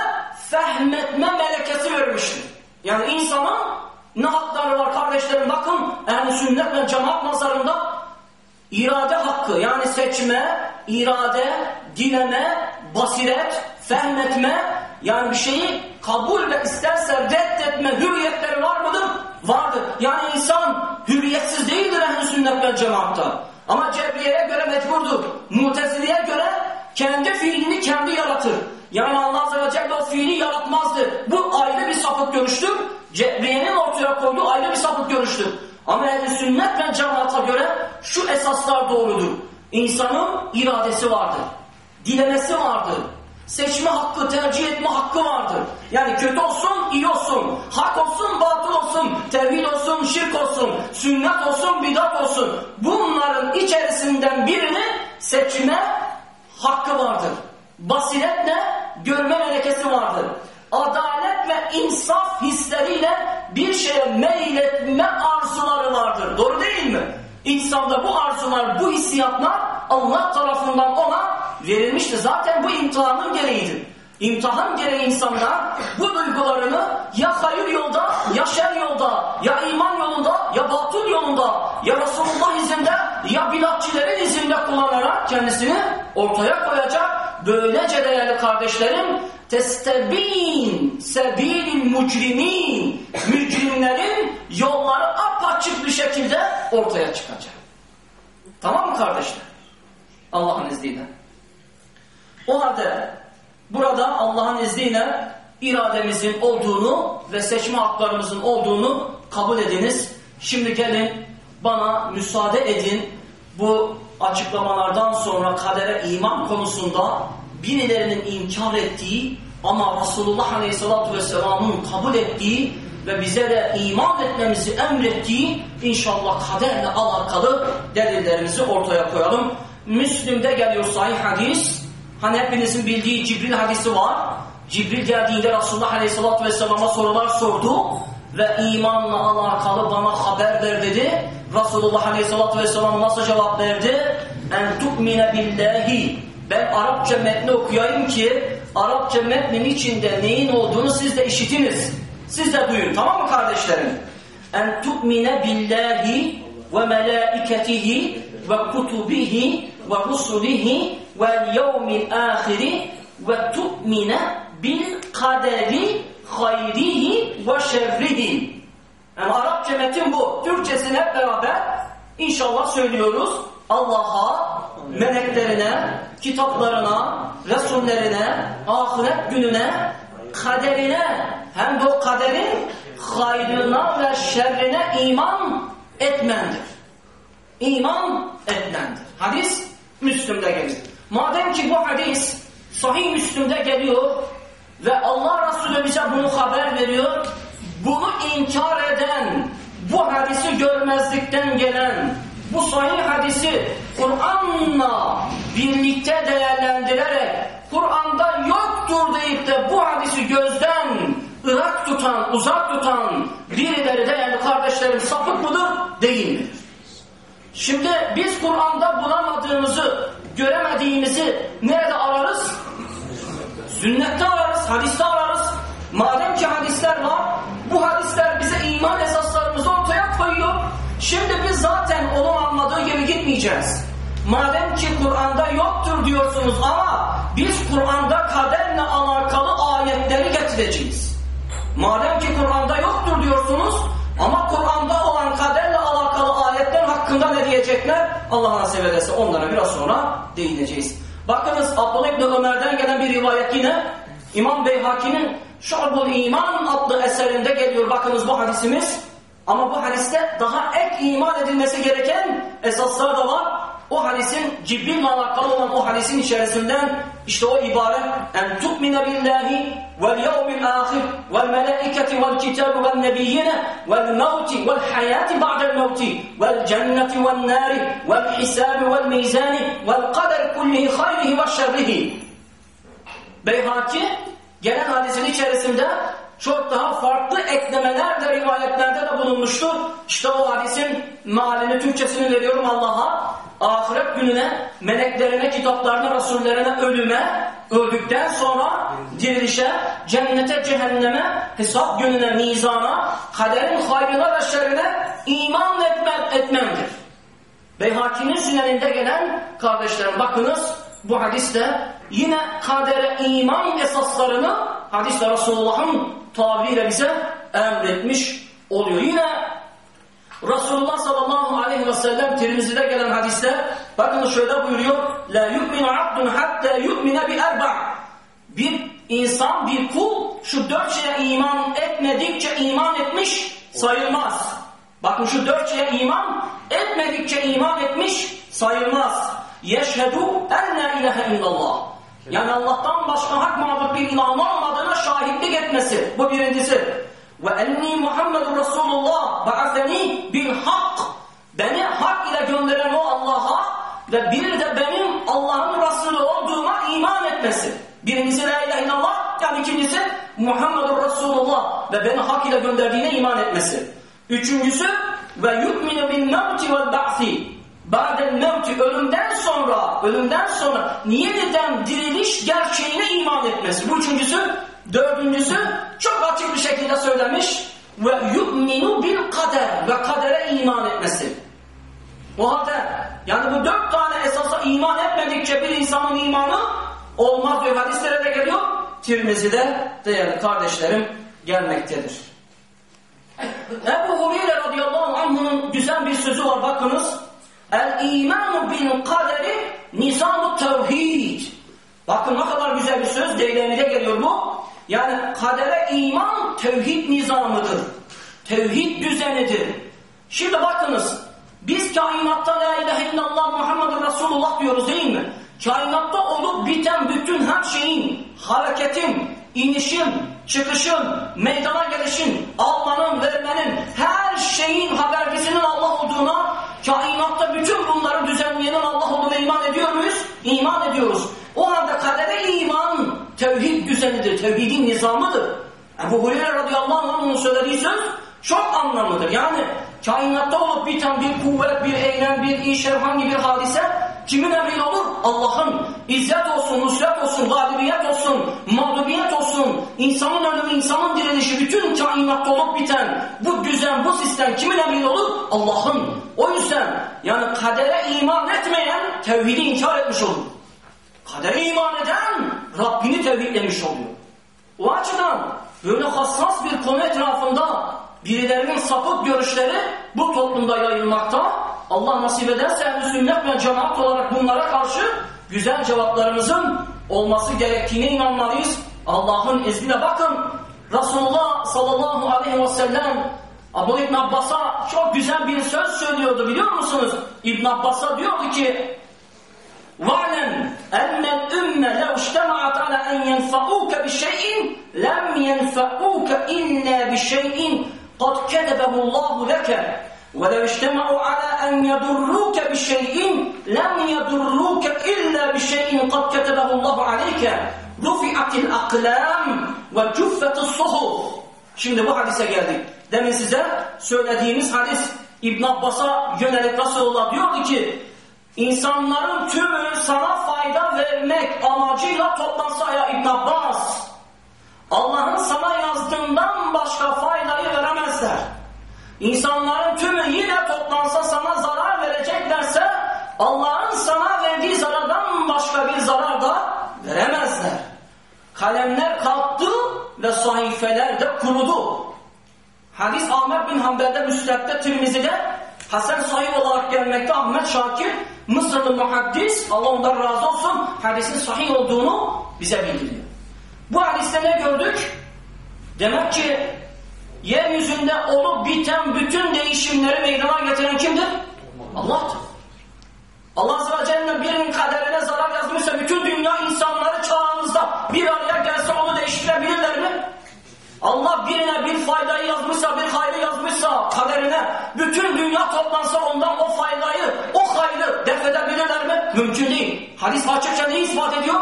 fehmetme melekesi vermiştir. Yani insanın ne hakları var kardeşlerim bakın ehl sünnet ve cemaat nazarında irade hakkı yani seçme, irade, dileme, basiret, fehmetme yani bir şeyi kabul ve isterse reddetme hürriyetleri var mıdır? Vardır. Yani insan hürriyetsiz değildir ehl sünnet ve cemaatta. Ama Cebriye'ye göre mecburdur. Mutezili'ye göre kendi fiilini kendi yaratır. Yani Allah Azze ve Celle o fiili yaratmazdı. Bu ayrı bir sapık görüştür. Cebriye'nin ortaya koyduğu ayrı bir sapık görüştür. Ama ehl sünnet ve cemaata göre şu esaslar doğrudur. İnsanın iradesi vardır. Dilemesi vardır. Seçme hakkı, tercih etme hakkı vardır. Yani kötü olsun, iyi olsun. Hak olsun, batıl olsun. Tevhid olsun, şirk olsun. Sünnet olsun, bidat olsun. Bunların içerisinden birini seçme hakkı vardır. Basiretle görme melekesi vardır. Adalet ve insaf hisleriyle bir şeye meyletme arzuları vardır. Doğru değil mi? İnsanda bu arzular, bu hissiyatlar Allah tarafından ona verilmiştir. Zaten bu imtihanın gereğidir. İmtihan gereği insanlar bu duygularını ya hayır yolda, ya şer yolda, ya iman yolunda, ya batıl yolunda, ya Resulullah izinde, ya bilatçilerin izinde kullanarak kendisini ortaya koyacak. Böylece değerli kardeşlerim, testebin sebilil mucrimin, mücrimlerin yolları apaçık bir şekilde ortaya çıkacak. Tamam mı kardeşler? Allah'ın izniyle. O halde Burada Allah'ın izniyle irademizin olduğunu ve seçme haklarımızın olduğunu kabul ediniz. Şimdi gelin bana müsaade edin bu açıklamalardan sonra kadere iman konusunda birilerinin inkar ettiği ama Resulullah Aleyhisselatü Vesselam'ın kabul ettiği ve bize de iman etmemizi emrettiği inşallah kaderle alakalı delillerimizi ortaya koyalım. Müslüm'de geliyor sahih hadis. Hani hepinizin bildiği Cibril hadisi var. Cibril geldiğinde Resulullah Aleyhisselatü Vesselam'a sorular sordu ve imanla alakalı bana haber ver dedi. Resulullah Aleyhisselatü Vesselam nasıl cevap verdi? En tu'mine billahi. Ben Arapça metni okuyayım ki Arapça metnin içinde neyin olduğunu siz de işitiniz. Siz de duyun tamam mı kardeşlerim? En tu'mine billahi ve melaiketihi ve kutubihi ve rusulihi vel yevmil ahiri ve tu'mine bil kaderi hayrihi ve şerrihi. Yani Arapça metin bu. Türkçesini hep beraber inşallah söylüyoruz. Allah'a, meleklerine, kitaplarına, Resullerine, ahiret gününe, kaderine, hem de o kaderin hayrına ve şerrine iman etmendir. İman etmendir. Hadis Müslüm'de gelir. Madem ki bu hadis sahih Müslüm'de geliyor ve Allah Resulü bize bunu haber veriyor, bunu inkar eden, bu hadisi görmezlikten gelen, bu sahih hadisi Kur'an'la birlikte değerlendirerek Kur'an'da yoktur deyip de bu hadisi gözden ırak tutan, uzak tutan birileri değerli kardeşlerim sapık mıdır, değil midir? Şimdi biz Kur'an'da bulamadığımızı, göremediğimizi nerede ararız? Sünnette ararız, hadiste ararız. Madem ki hadisler var, bu hadisler bize iman esaslarımızı ortaya koyuyor. Şimdi biz zaten onun anladığı gibi gitmeyeceğiz. Madem ki Kur'an'da yoktur diyorsunuz ama biz Kur'an'da kaderle alakalı ayetleri getireceğiz. Madem ki Kur'an'da yoktur diyorsunuz ama Kur'an'da olan ayetler hakkında ne diyecekler? Allah nasip ederse onlara biraz sonra değineceğiz. Bakınız Abdullah İbni Ömer'den gelen bir rivayet yine İmam Beyhaki'nin Şu'bul İman adlı eserinde geliyor. Bakınız bu hadisimiz. Ama bu hadiste daha ek iman edilmesi gereken esaslar da var. O hadisin Cibril'le alakalı olan o hadisin içerisinden işte o ibare en tu'mine billahi vel yevmil ahir vel melaiketi vel kitabi vel nebiyyine vel mevti vel hayati ba'del mevti vel cenneti vel nari vel hisabi vel mizani vel kader kullihi hayrihi ve şerrihi Beyhaki gelen hadisin içerisinde çok daha farklı eklemeler de rivayetlerde de bulunmuştur. İşte o hadisin mealini, Türkçesini veriyorum Allah'a. Ahiret gününe, meleklerine, kitaplarına, rasullerine, ölüme, öldükten sonra dirilişe, cennete, cehenneme, hesap gününe, mizana, kaderin hayrına ve şerrine iman etmem, etmemdir. Beyhaki'nin süneninde gelen kardeşlerim bakınız bu hadiste yine kadere iman esaslarını hadiste Resulullah'ın tabiriyle bize emretmiş oluyor. Yine Resulullah sallallahu aleyhi ve sellem Tirmizi'de gelen hadiste bakın şöyle buyuruyor La yu'minu abdun hatta yu'mine bi erba' Bir insan, bir kul şu dört şeye iman etmedikçe iman etmiş sayılmaz. Bakın şu dört şeye iman etmedikçe iman etmiş sayılmaz. Yeşhedü en la ilahe illallah. Yani Allah'tan başka hak mabut bir ilah olmadığına şahitlik etmesi. Bu birincisi. Ve enni Muhammedun Resulullah ba'atheni bil hak. Beni hak ile gönderen o Allah'a ve bir de benim Allah'ın Resulü olduğuma iman etmesi. Birincisi la ilahe illallah, yani ikincisi Muhammedur Resulullah ve beni hak ile gönderdiğine iman etmesi. Üçüncüsü ve yu'minu bin mevti vel ba'si. Ba'del mevti ölümden sonra, ölümden sonra yeniden diriliş gerçeğine iman etmesi. Bu üçüncüsü. Dördüncüsü çok açık bir şekilde söylemiş ve yu'minu bil kader ve kadere iman etmesi. O halde yani bu dört tane esasa iman etmedikçe bir insanın imanı olmaz diyor. Hadislere de geliyor. Tirmizi'de değerli kardeşlerim gelmektedir. Ebu Hureyre radıyallahu anh'ın güzel bir sözü var bakınız. El imanu bil kaderi nizam tevhid. Bakın ne kadar güzel bir söz. Deylemide geliyor bu. Yani kadere iman tevhid nizamıdır. Tevhid düzenidir. Şimdi bakınız. Biz kainatta la ilahe illallah Muhammedur Resulullah diyoruz değil mi? Kainatta olup biten bütün her şeyin, hareketin, inişin, çıkışın, meydana gelişin, almanın, vermenin, her şeyin habercisinin Allah olduğuna, kainatta bütün bunları düzenleyenin Allah olduğuna iman ediyor muyuz? İman ediyoruz. O halde kadere iman tevhid düzenidir, tevhidin nizamıdır. Ebu Hureyre radıyallahu anh'ın söylediği söz çok anlamlıdır. Yani kainatta olup biten bir kuvvet, bir eylem, bir iş, herhangi bir hadise kimin emriyle olur? Allah'ın. İzzet olsun, nusret olsun, galibiyet olsun, mağlubiyet olsun, insanın ölümü, insanın direnişi, bütün kainatta olup biten bu düzen, bu sistem kimin emriyle olur? Allah'ın. O yüzden yani kadere iman etmeyen tevhidi inkar etmiş olur. Kadere iman eden Rabbini tevhidlemiş oluyor. O açıdan böyle hassas bir konu etrafında birilerinin sapık görüşleri bu toplumda yayılmakta. Allah nasip ederse ehl sünnet ve cemaat olarak bunlara karşı güzel cevaplarımızın olması gerektiğine inanmalıyız. Allah'ın izniyle bakın Resulullah sallallahu aleyhi ve sellem Abu İbn Abbas'a çok güzel bir söz söylüyordu biliyor musunuz? İbn Abbas'a diyordu ki واعلم أن الأمة لو اجتمعت على أن ينفعوك بشيء لم ينفعوك إلا بشيء قد كتبه الله لك. ولو اجتمعوا على أن يضروك بشيء لم يضروك إلا بشيء قد كتبه الله عليك. رفعت الأقلام وجفت الصحف. Şimdi bu hadise geldik. Demin size söylediğimiz hadis İbn Abbas'a yönelik Resulullah diyordu ki İnsanların tümü sana fayda vermek amacıyla toplansa ya İbn Abbas. Allah'ın sana yazdığından başka faydayı veremezler. İnsanların tümü yine toplansa sana zarar vereceklerse Allah'ın sana verdiği zarardan başka bir zarar da veremezler. Kalemler kalktı ve sahifeler de kurudu. Hadis Ahmet bin Hanbel'de Müsned'de Tirmizi'de Hasan sahih olarak gelmekte Ahmet Şakir Mısırlı muhaddis Allah ondan razı olsun hadisin sahih olduğunu bize bildiriyor. Bu hadiste ne gördük? Demek ki yeryüzünde olup biten bütün değişimleri meydana getiren kimdir? Allah'tır. Allah Azze ve Celle birinin kaderine zarar yazmışsa bütün dünya insanları çağımızda bir araya gelse onu değiştirebilirler mi? Allah birine bir faydayı yazmışsa, bir hayrı yazmışsa kaderine, bütün dünya toplansa ondan o faydayı, o hayrı def edebilirler mi? Mümkün değil. Hadis açıkça neyi ispat ediyor?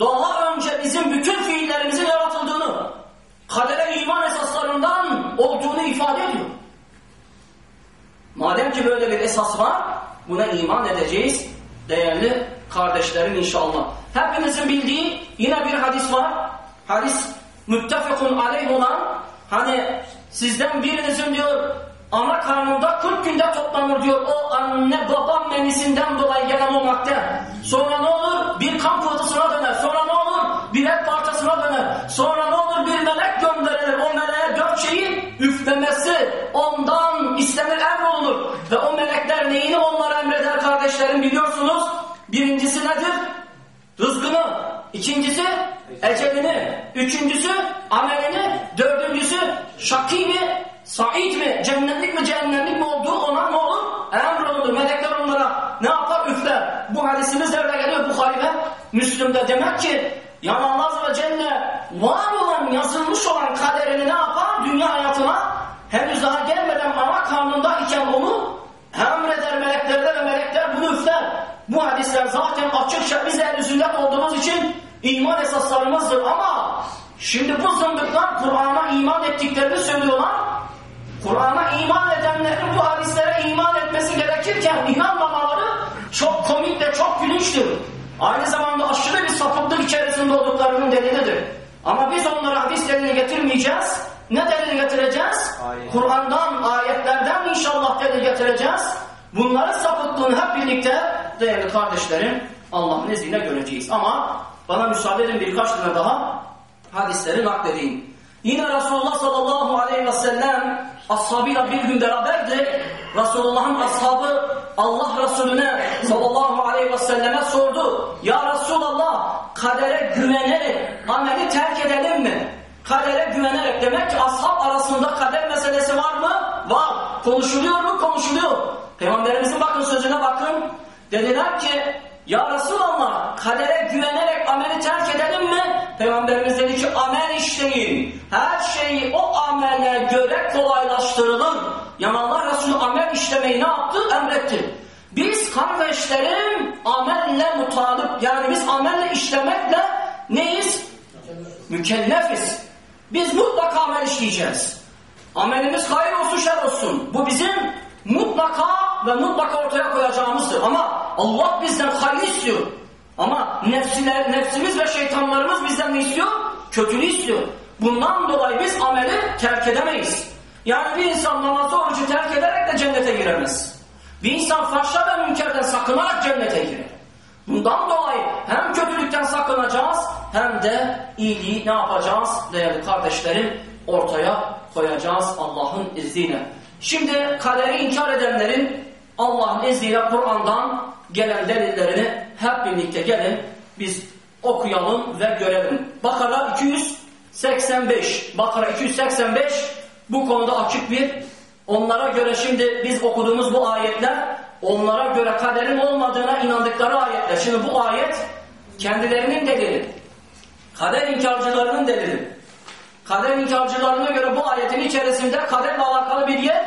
Daha önce bizim bütün fiillerimizin yaratıldığını, kadere iman esaslarından olduğunu ifade ediyor. Madem ki böyle bir esas var, buna iman edeceğiz değerli kardeşlerim inşallah. Hepinizin bildiği yine bir hadis var. Hadis müttefekun aleyh olan hani sizden birinizin diyor ana karnında 40 günde toplanır diyor o anne baba menisinden dolayı gelen o madde. Sonra ne olur? Bir kan pıhtısına döner. Sonra ne olur? Bir et parçasına döner. Sonra ne olur? Bir melek gönderilir. O meleğe dört şeyi üflemesi ondan istenir emrolunur. Ve o melekler neyini onlara emreder kardeşlerim biliyorsunuz. Birincisi nedir? Rızkını. İkincisi ecelini. Üçüncüsü amelini. Dördüncüsü şaki mi? Said mi? Cennetlik mi? Cehennemlik mi olduğu ona ne olur? Emrolunur. Melekler onlara ne yapar? Üfler. Bu hadisimiz nerede geliyor? Bukhari'de, Müslüm'de. Demek ki yani Allah ve Celle var olan, yazılmış olan kaderini ne yapar? Dünya hayatına henüz daha gelmeden ana karnında iken onu emreder meleklerde ve melekler bunu üfler. Bu hadisler zaten açıkça biz ehl sünnet olduğumuz için iman esaslarımızdır ama şimdi bu zındıklar Kur'an'a iman ettiklerini söylüyorlar. Kur'an'a iman edenlerin bu hadislere iman etmesi gerekirken inanmamaları çok komik ve çok gülünçtür. Aynı zamanda aşırı bir sapıklık içerisinde olduklarının delilidir. Ama biz onlara hadis delili getirmeyeceğiz. Ne delil getireceğiz? Kur'an'dan, ayetlerden inşallah delil getireceğiz. Bunların sapıklığını hep birlikte değerli kardeşlerim Allah'ın izniyle göreceğiz. Ama bana müsaade edin birkaç tane daha hadisleri nakledeyim. Yine Resulullah sallallahu aleyhi ve sellem ashabıyla bir gün beraberdi. Resulullah'ın ashabı Allah Resulüne sallallahu aleyhi ve selleme sordu. Ya Resulallah kadere güvenerek ameli terk edelim mi? Kadere güvenerek demek ki ashab arasında kader meselesi var mı? Var. Konuşuluyor mu? Konuşuluyor. Peygamberimizin bakın sözüne bakın. Dediler ki ya Resulallah kadere güvenerek ameli terk edelim mi? Peygamberimiz dedi ki amel işleyin. Her şeyi o amele göre kolaylaştırılır. Yani Allah Resulü amel işlemeyi ne yaptı? Emretti. Biz kardeşlerim amelle mutalip yani biz amelle işlemekle neyiz? Mükellefiz. Biz mutlaka amel işleyeceğiz. Amelimiz hayır olsun şer olsun. Bu bizim mutlaka ve mutlaka ortaya koyacağımızdır. Ama Allah bizden hayır istiyor. Ama nefsiler, nefsimiz ve şeytanlarımız bizden ne istiyor? Kötülüğü istiyor. Bundan dolayı biz ameli terk edemeyiz. Yani bir insan namazı orucu terk ederek de cennete giremez. Bir insan fahşa ve münkerden sakınarak cennete girer. Bundan dolayı hem kötülükten sakınacağız hem de iyiliği ne yapacağız değerli kardeşlerim ortaya koyacağız Allah'ın izniyle. Şimdi kaderi inkar edenlerin Allah'ın izniyle Kur'an'dan gelen delillerini hep birlikte gelin biz okuyalım ve görelim. Bakara 285 Bakara 285 bu konuda açık bir onlara göre şimdi biz okuduğumuz bu ayetler onlara göre kaderin olmadığına inandıkları ayetler. Şimdi bu ayet kendilerinin delili. Kader inkarcılarının delili. Kader inkarcılarına göre bu ayetin içerisinde kaderle alakalı bir yer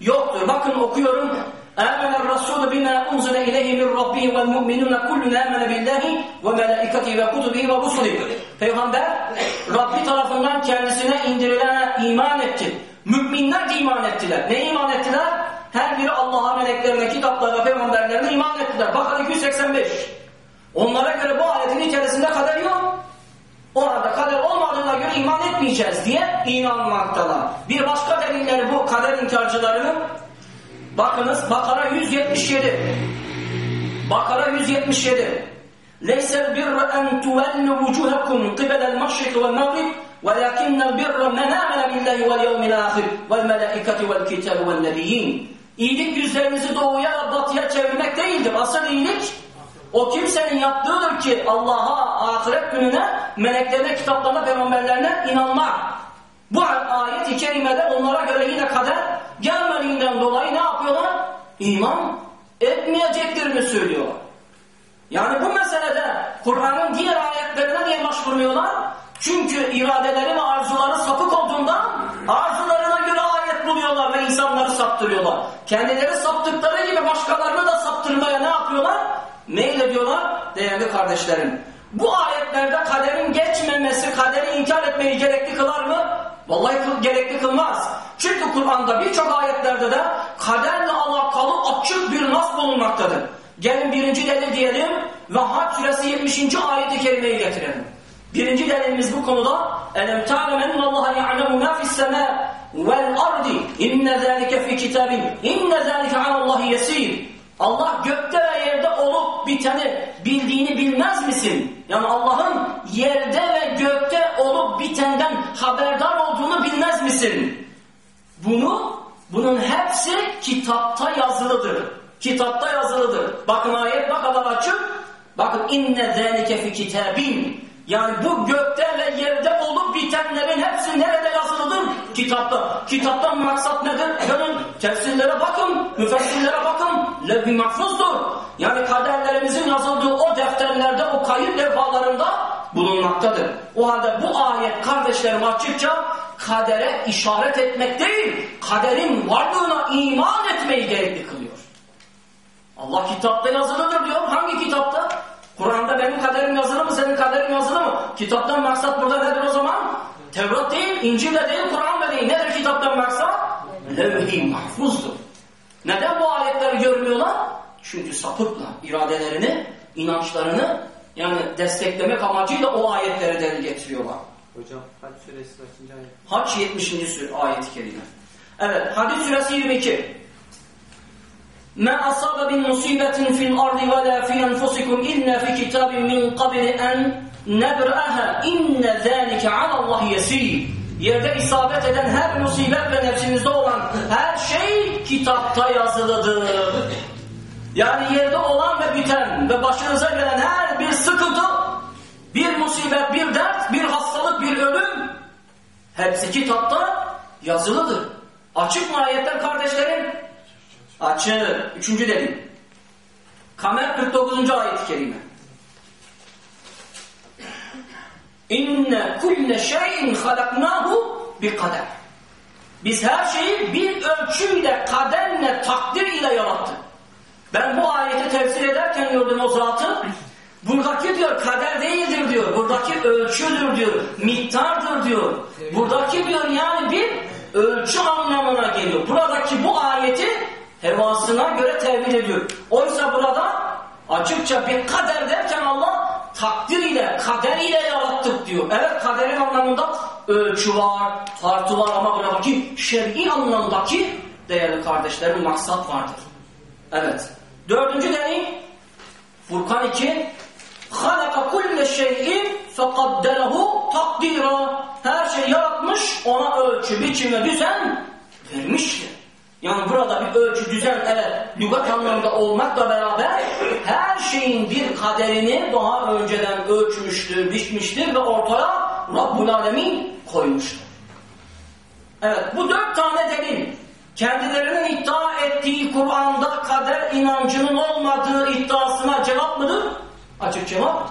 yoktur. Bakın okuyorum. آمن الرسول بما أنزل إليه من ربه والمؤمنون كلنا آمن بالله وملائكته وكتبه ورسله Peygamber Rabbi tarafından kendisine indirilene iman etti. Müminler de iman ettiler. Ne iman ettiler? Her biri Allah'a, meleklerine, kitaplara, peygamberlerine iman ettiler. Bakara 285. Onlara göre bu ayetin içerisinde kader yok. Orada kader olmadığına göre iman etmeyeceğiz diye inanmaktalar. Bir başka delilleri bu kader inkarcılarının bakınız Bakara 177 Bakara 177 Leysel birre en tuvellu vucuhakum qibelel maşrik vel mağrib ولكن البر من آمن بالله واليوم الآخر والملائكة والكتاب والنبيين İyilik yüzlerinizi doğuya ve batıya çevirmek değildir. Asıl iyilik o kimsenin yaptığıdır ki Allah'a, ahiret gününe, meleklerine, kitaplarına, peygamberlerine inanmak. Bu ayet-i kerimede onlara göre yine kader gelmediğinden dolayı ne yapıyorlar? İman etmeyeceklerini söylüyorlar. Yani bu meselede Kur'an'ın diğer ayetlerine niye başvurmuyorlar? Çünkü iradeleri ve arzuları sapık olduğundan arzularına göre ayet buluyorlar ve insanları saptırıyorlar. Kendileri saptıkları gibi başkalarını da saptırmaya ne yapıyorlar? Mail ediyorlar değerli kardeşlerim. Bu ayetlerde kaderin geçmemesi, kaderi inkar etmeyi gerekli kılar mı? Vallahi gerekli kılmaz. Çünkü Kur'an'da birçok ayetlerde de kaderle alakalı açık bir nas bulunmaktadır. Gelin birinci delil diyelim ve Hac suresi 70. ayeti kerimeyi getirelim. Birinci delilimiz bu konuda elem ta'lem ennallaha ya'lemu ma fi's sema vel ardi inne zalike fi kitabin inne zalike alallahi yesir. Allah gökte ve yerde olup biteni bildiğini bilmez misin? Yani Allah'ın yerde ve gökte olup bitenden haberdar olduğunu bilmez misin? Bunu, bunun hepsi kitapta yazılıdır. Kitapta yazılıdır. Bakın ayet ne açık. Bakın inne zâlike fi kitabin. Yani bu gökte ve yerde olup bitenlerin hepsi nerede yazılıdır? Kitapta. Kitaptan maksat nedir? Dönün tefsirlere bakın, müfessirlere bakın. Levh-i mahfuzdur. Yani kaderlerimizin yazıldığı o defterlerde, o kayıt levhalarında bulunmaktadır. O halde bu ayet kardeşlerim açıkça kadere işaret etmek değil, kaderin varlığına iman etmeyi gerekli kılıyor. Allah kitapta yazılıdır diyor. Hangi kitapta? Kur'an'da benim kaderim yazılı mı, senin kaderin yazılı mı? Kitaptan maksat burada nedir o zaman? Tevrat değil, İncil de değil, Kur'an da değil. Nedir kitaptan maksat? Levh-i mahfuzdur. Neden bu ayetleri görmüyorlar? Çünkü sapıkla iradelerini, inançlarını yani desteklemek amacıyla o ayetleri delil getiriyorlar. Hocam Hac suresi kaçıncı ayet? Haç 70. sure ayet-i kerime. Evet, Hadis suresi 22. Asaba bin musibetin fil ardı ve la fi enfusikum illa fi kitabin min qabli en nebra'aha inne zâlike alallahi yesîr. Yerde isabet eden her musibet ve nefsinizde olan her şey kitapta yazılıdır. Yani yerde olan ve biten ve başınıza gelen her bir sıkıntı, bir musibet, bir dert, bir hastalık, bir ölüm hepsi kitapta yazılıdır. Açık mı kardeşlerim? Açık. Üçüncü delil. Kamer 49. ayet-i kerime. İnne kulle şeyin halaknahu bi kader. Biz her şeyi bir ölçüyle, kaderle, takdir ile yarattık. Ben bu ayeti tefsir ederken gördüm o zatı. Buradaki diyor kader değildir diyor. Buradaki ölçüdür diyor. Miktardır diyor. Buradaki diyor yani bir ölçü anlamına geliyor. Buradaki bu ayeti hevasına göre tevil ediyor. Oysa burada açıkça bir kader derken Allah takdir ile, kader ile yarattık diyor. Evet kaderin anlamında ölçü var, tartı var ama buradaki şer'i anlamdaki değerli kardeşlerim maksat vardır. Evet. Dördüncü delil Furkan 2 halaka kulle şeyin fekaddelehu takdira her şey yaratmış ona ölçü, biçim ve düzen vermiştir. Yani burada bir ölçü, düzen evet lügat anlamında olmakla beraber her şeyin bir kaderini daha önceden ölçmüştür, biçmiştir ve ortaya Rabbul Alemin koymuştur. Evet bu dört tane delil kendilerinin iddia ettiği Kur'an'da kader inancının olmadığı iddiasına cevap mıdır? Açık cevap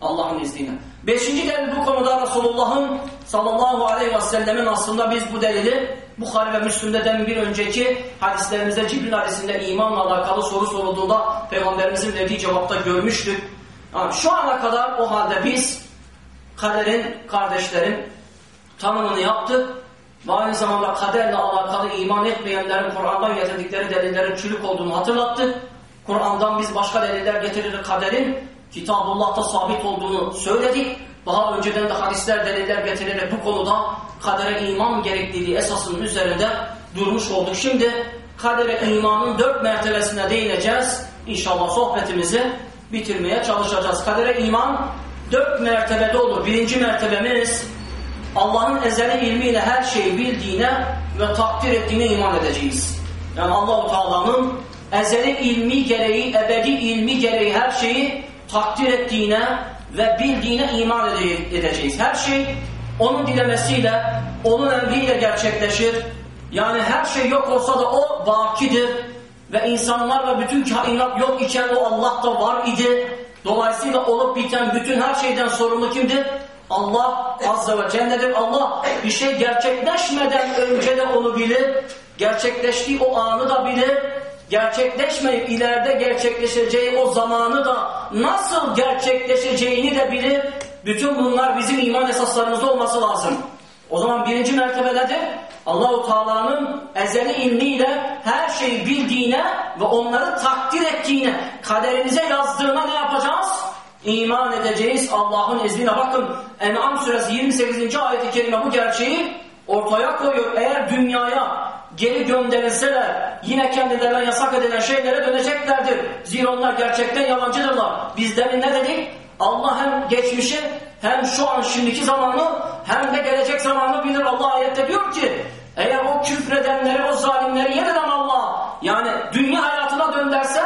Allah'ın izniyle. Beşinci delil bu konuda Resulullah'ın sallallahu aleyhi ve sellemin aslında biz bu delili Bukhari ve Müslüm'den bir önceki hadislerimizde Cibril hadisinde imanla alakalı soru sorulduğunda Peygamberimizin verdiği cevapta görmüştük. Yani şu ana kadar o halde biz kaderin, kardeşlerin tanımını yaptık ve aynı zamanda kaderle alakalı iman etmeyenlerin Kur'an'dan getirdikleri delillerin çürük olduğunu hatırlattık. Kur'an'dan biz başka deliller getirir kaderin Kitabullah'ta sabit olduğunu söyledik. Daha önceden de hadisler, deliller getirerek bu konuda kadere iman gerekliliği esasının üzerinde durmuş olduk. Şimdi kadere imanın dört mertebesine değineceğiz. İnşallah sohbetimizi bitirmeye çalışacağız. Kadere iman dört mertebede olur. Birinci mertebemiz Allah'ın ezeli ilmiyle her şeyi bildiğine ve takdir ettiğine iman edeceğiz. Yani Allah-u Teala'nın ezeli ilmi gereği, ebedi ilmi gereği her şeyi takdir ettiğine ve bildiğine iman edeceğiz. Her şey onun dilemesiyle, onun emriyle gerçekleşir. Yani her şey yok olsa da o bakidir. Ve insanlar ve bütün kainat yok iken o Allah da var idi. Dolayısıyla olup biten bütün her şeyden sorumlu kimdir? Allah Azze ve Celle'dir. Allah bir şey gerçekleşmeden önce de onu bilir. Gerçekleştiği o anı da bilir gerçekleşmeyip ileride gerçekleşeceği o zamanı da nasıl gerçekleşeceğini de bilir. Bütün bunlar bizim iman esaslarımızda olması lazım. O zaman birinci mertebe nedir? Allahu Teala'nın ezeli ilmiyle her şeyi bildiğine ve onları takdir ettiğine, kaderimize yazdığına ne yapacağız? İman edeceğiz Allah'ın izniyle. Bakın En'am suresi 28. ayet-i kerime bu gerçeği ortaya koyuyor. Eğer dünyaya geri gönderilseler yine kendilerine yasak edilen şeylere döneceklerdir. Zira onlar gerçekten yalancıdırlar. Biz demin ne dedik? Allah hem geçmişi hem şu an şimdiki zamanı hem de gelecek zamanı bilir. Allah ayette diyor ki eğer o küfredenleri, o zalimleri yeniden Allah yani dünya hayatına dönderse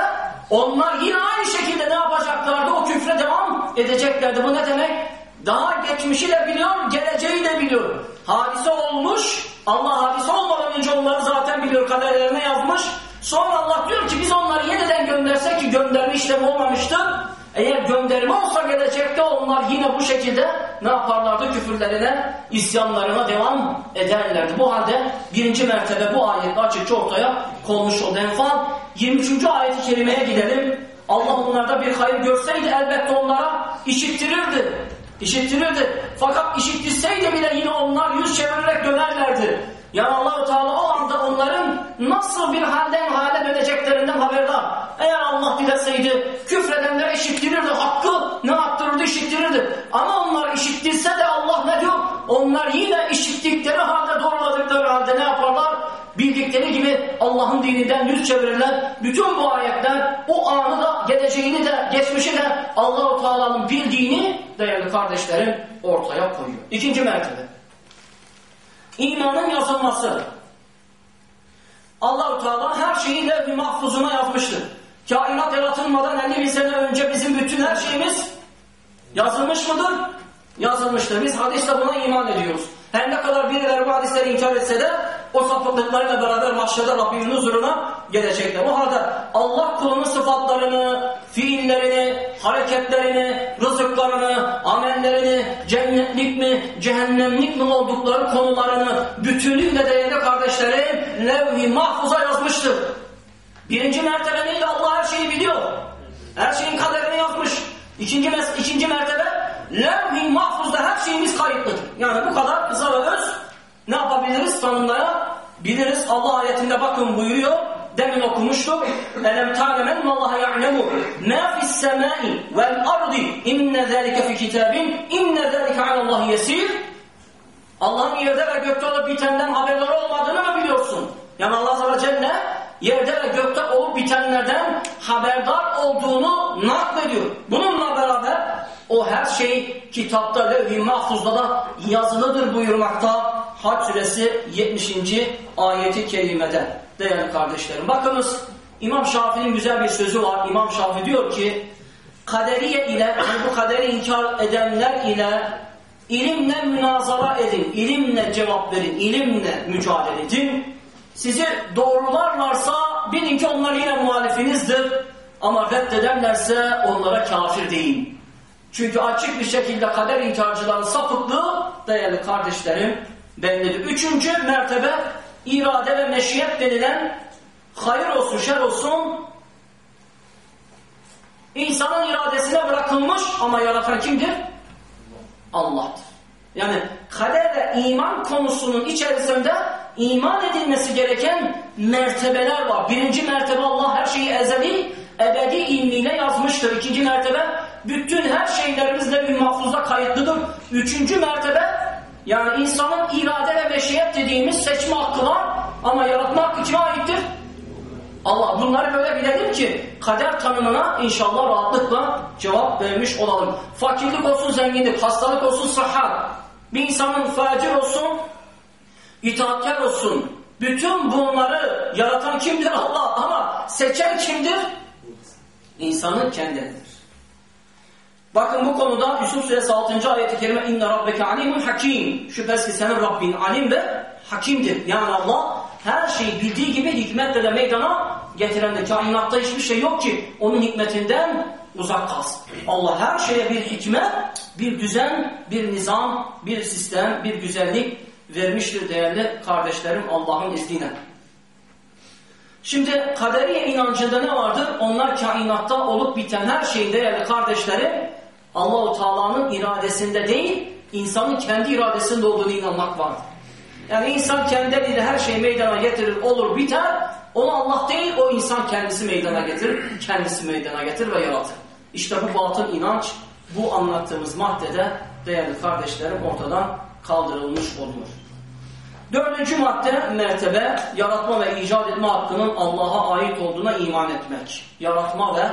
onlar yine aynı şekilde ne yapacaklardı? O küfre devam edeceklerdi. Bu ne demek? Daha geçmişi de biliyor, geleceği de biliyor. Hadise olmuş, Allah hadise olmadan önce onları zaten biliyor, kaderlerine yazmış. Sonra Allah diyor ki biz onları yeniden göndersek ki gönderme işlemi olmamıştı. Eğer gönderme olsa gelecekte onlar yine bu şekilde ne yaparlardı? Küfürlerine, isyanlarına devam ederlerdi. Bu halde birinci mertebe bu ayetle açıkça ortaya konmuş oldu. Enfal 23. ayet-i kerimeye gidelim. Allah onlarda bir hayır görseydi elbette onlara işittirirdi. İşittirirdi. Fakat işittirseydi bile yine onlar yüz çevirerek dönerlerdi. Yani Allahu Teala o anda onların nasıl bir halden hale döneceklerinden haberdar. Eğer Allah dileseydi küfredenlere işittirirdi. Hakkı ne yaptırırdı işittirirdi. Ama onlar işittirse de Allah ne diyor? Onlar yine işittikleri halde doğruladıkları halde ne yaparlar? Bildikleri gibi Allah'ın dininden yüz çevirirler. Bütün bu ayetler o anı da geleceğini de geçmişi de Allahu Teala'nın bildiğini değerli kardeşlerim ortaya koyuyor. İkinci mertebe. İmanın yazılması. Allahu Teala her şeyi levh-i mahfuzuna yazmıştır. Kainat yaratılmadan 50 bin sene önce bizim bütün her şeyimiz yazılmış mıdır? Yazılmıştır. Biz hadisle buna iman ediyoruz. Her ne kadar birileri bu hadisleri inkar etse de o sapıklıklarıyla beraber mahşede Rabbimin huzuruna gelecekler. O halde Allah kulunun sıfatlarını, fiillerini, hareketlerini, rızıklarını, amellerini, cennetlik mi, cehennemlik mi oldukları konularını bütünüyle değerli kardeşlerim levh-i mahfuza yazmıştır. Birinci mertebe neydi? Allah her şeyi biliyor. Her şeyin kaderini yazmış. İkinci, ikinci mertebe levh-i mahfuzda her şeyimiz kayıtlıdır. Yani bu kadar kısa ve öz ne yapabiliriz? Tanımlayabiliriz. Allah ayetinde bakın buyuruyor. Demin okumuştuk. Elem ta'lemen Allah ya'lemu ma fi's semai vel ardi inne zalike fi kitabin inne zalike Allah yesir. Allah'ın yerde ve gökte olup bitenden haberleri olmadığını mı biliyorsun? Yani Allah Azze ve Celle yerde ve gökte olup bitenlerden haberdar olduğunu naklediyor. Bununla beraber o her şey kitapta levh-i mahfuzda da yazılıdır buyurmakta. Hac suresi 70. ayeti kerimede. Değerli kardeşlerim bakınız İmam Şafii'nin güzel bir sözü var. İmam Şafii diyor ki kaderiye ile yani bu kaderi inkar edenler ile ilimle münazara edin, ilimle cevap verin, ilimle mücadele edin. Sizi doğrularlarsa bilin ki onlar yine muhalifinizdir. Ama reddederlerse onlara kafir deyin. Çünkü açık bir şekilde kader inkarcıların sapıklığı değerli kardeşlerim bellidir. Üçüncü mertebe irade ve meşiyet denilen hayır olsun şer olsun insanın iradesine bırakılmış ama yaratan kimdir? Allah'tır. Yani kader ve iman konusunun içerisinde iman edilmesi gereken mertebeler var. Birinci mertebe Allah her şeyi ezeli, ebedi ilmiyle yazmıştır. İkinci mertebe bütün her şeylerimizle bir mahfuzda kayıtlıdır. Üçüncü mertebe yani insanın irade ve meşiyet dediğimiz seçme hakkı var ama yaratma hakkı kime aittir? Allah bunları böyle bilelim ki kader tanımına inşallah rahatlıkla cevap vermiş olalım. Fakirlik olsun zenginlik, hastalık olsun sıhhat, bir insanın facir olsun, itaatkar olsun. Bütün bunları yaratan kimdir? Allah ama seçen kimdir? İnsanın kendidir. Bakın bu konuda Yusuf Suresi 6. ayeti kerime inne rabbeke alimun hakim. Şüphesiz ki senin Rabbin alim ve hakimdir. Yani Allah her şeyi bildiği gibi hikmetle de meydana getirendir. Kainatta hiçbir şey yok ki onun hikmetinden uzak kalsın. Allah her şeye bir hikmet, bir düzen, bir nizam, bir sistem, bir güzellik vermiştir değerli kardeşlerim Allah'ın izniyle. Şimdi kaderiye inancında ne vardır? Onlar kainatta olup biten her şeyin değerli kardeşleri Allahu Teala'nın iradesinde değil, insanın kendi iradesinde olduğunu inanmak vardır. Yani insan kendi eliyle her şeyi meydana getirir, olur, biter. Onu Allah değil, o insan kendisi meydana getirir, kendisi meydana getirir ve yaratır. İşte bu batıl inanç, bu anlattığımız maddede değerli kardeşlerim ortadan kaldırılmış oluyor. Dördüncü madde mertebe yaratma ve icat etme hakkının Allah'a ait olduğuna iman etmek. Yaratma ve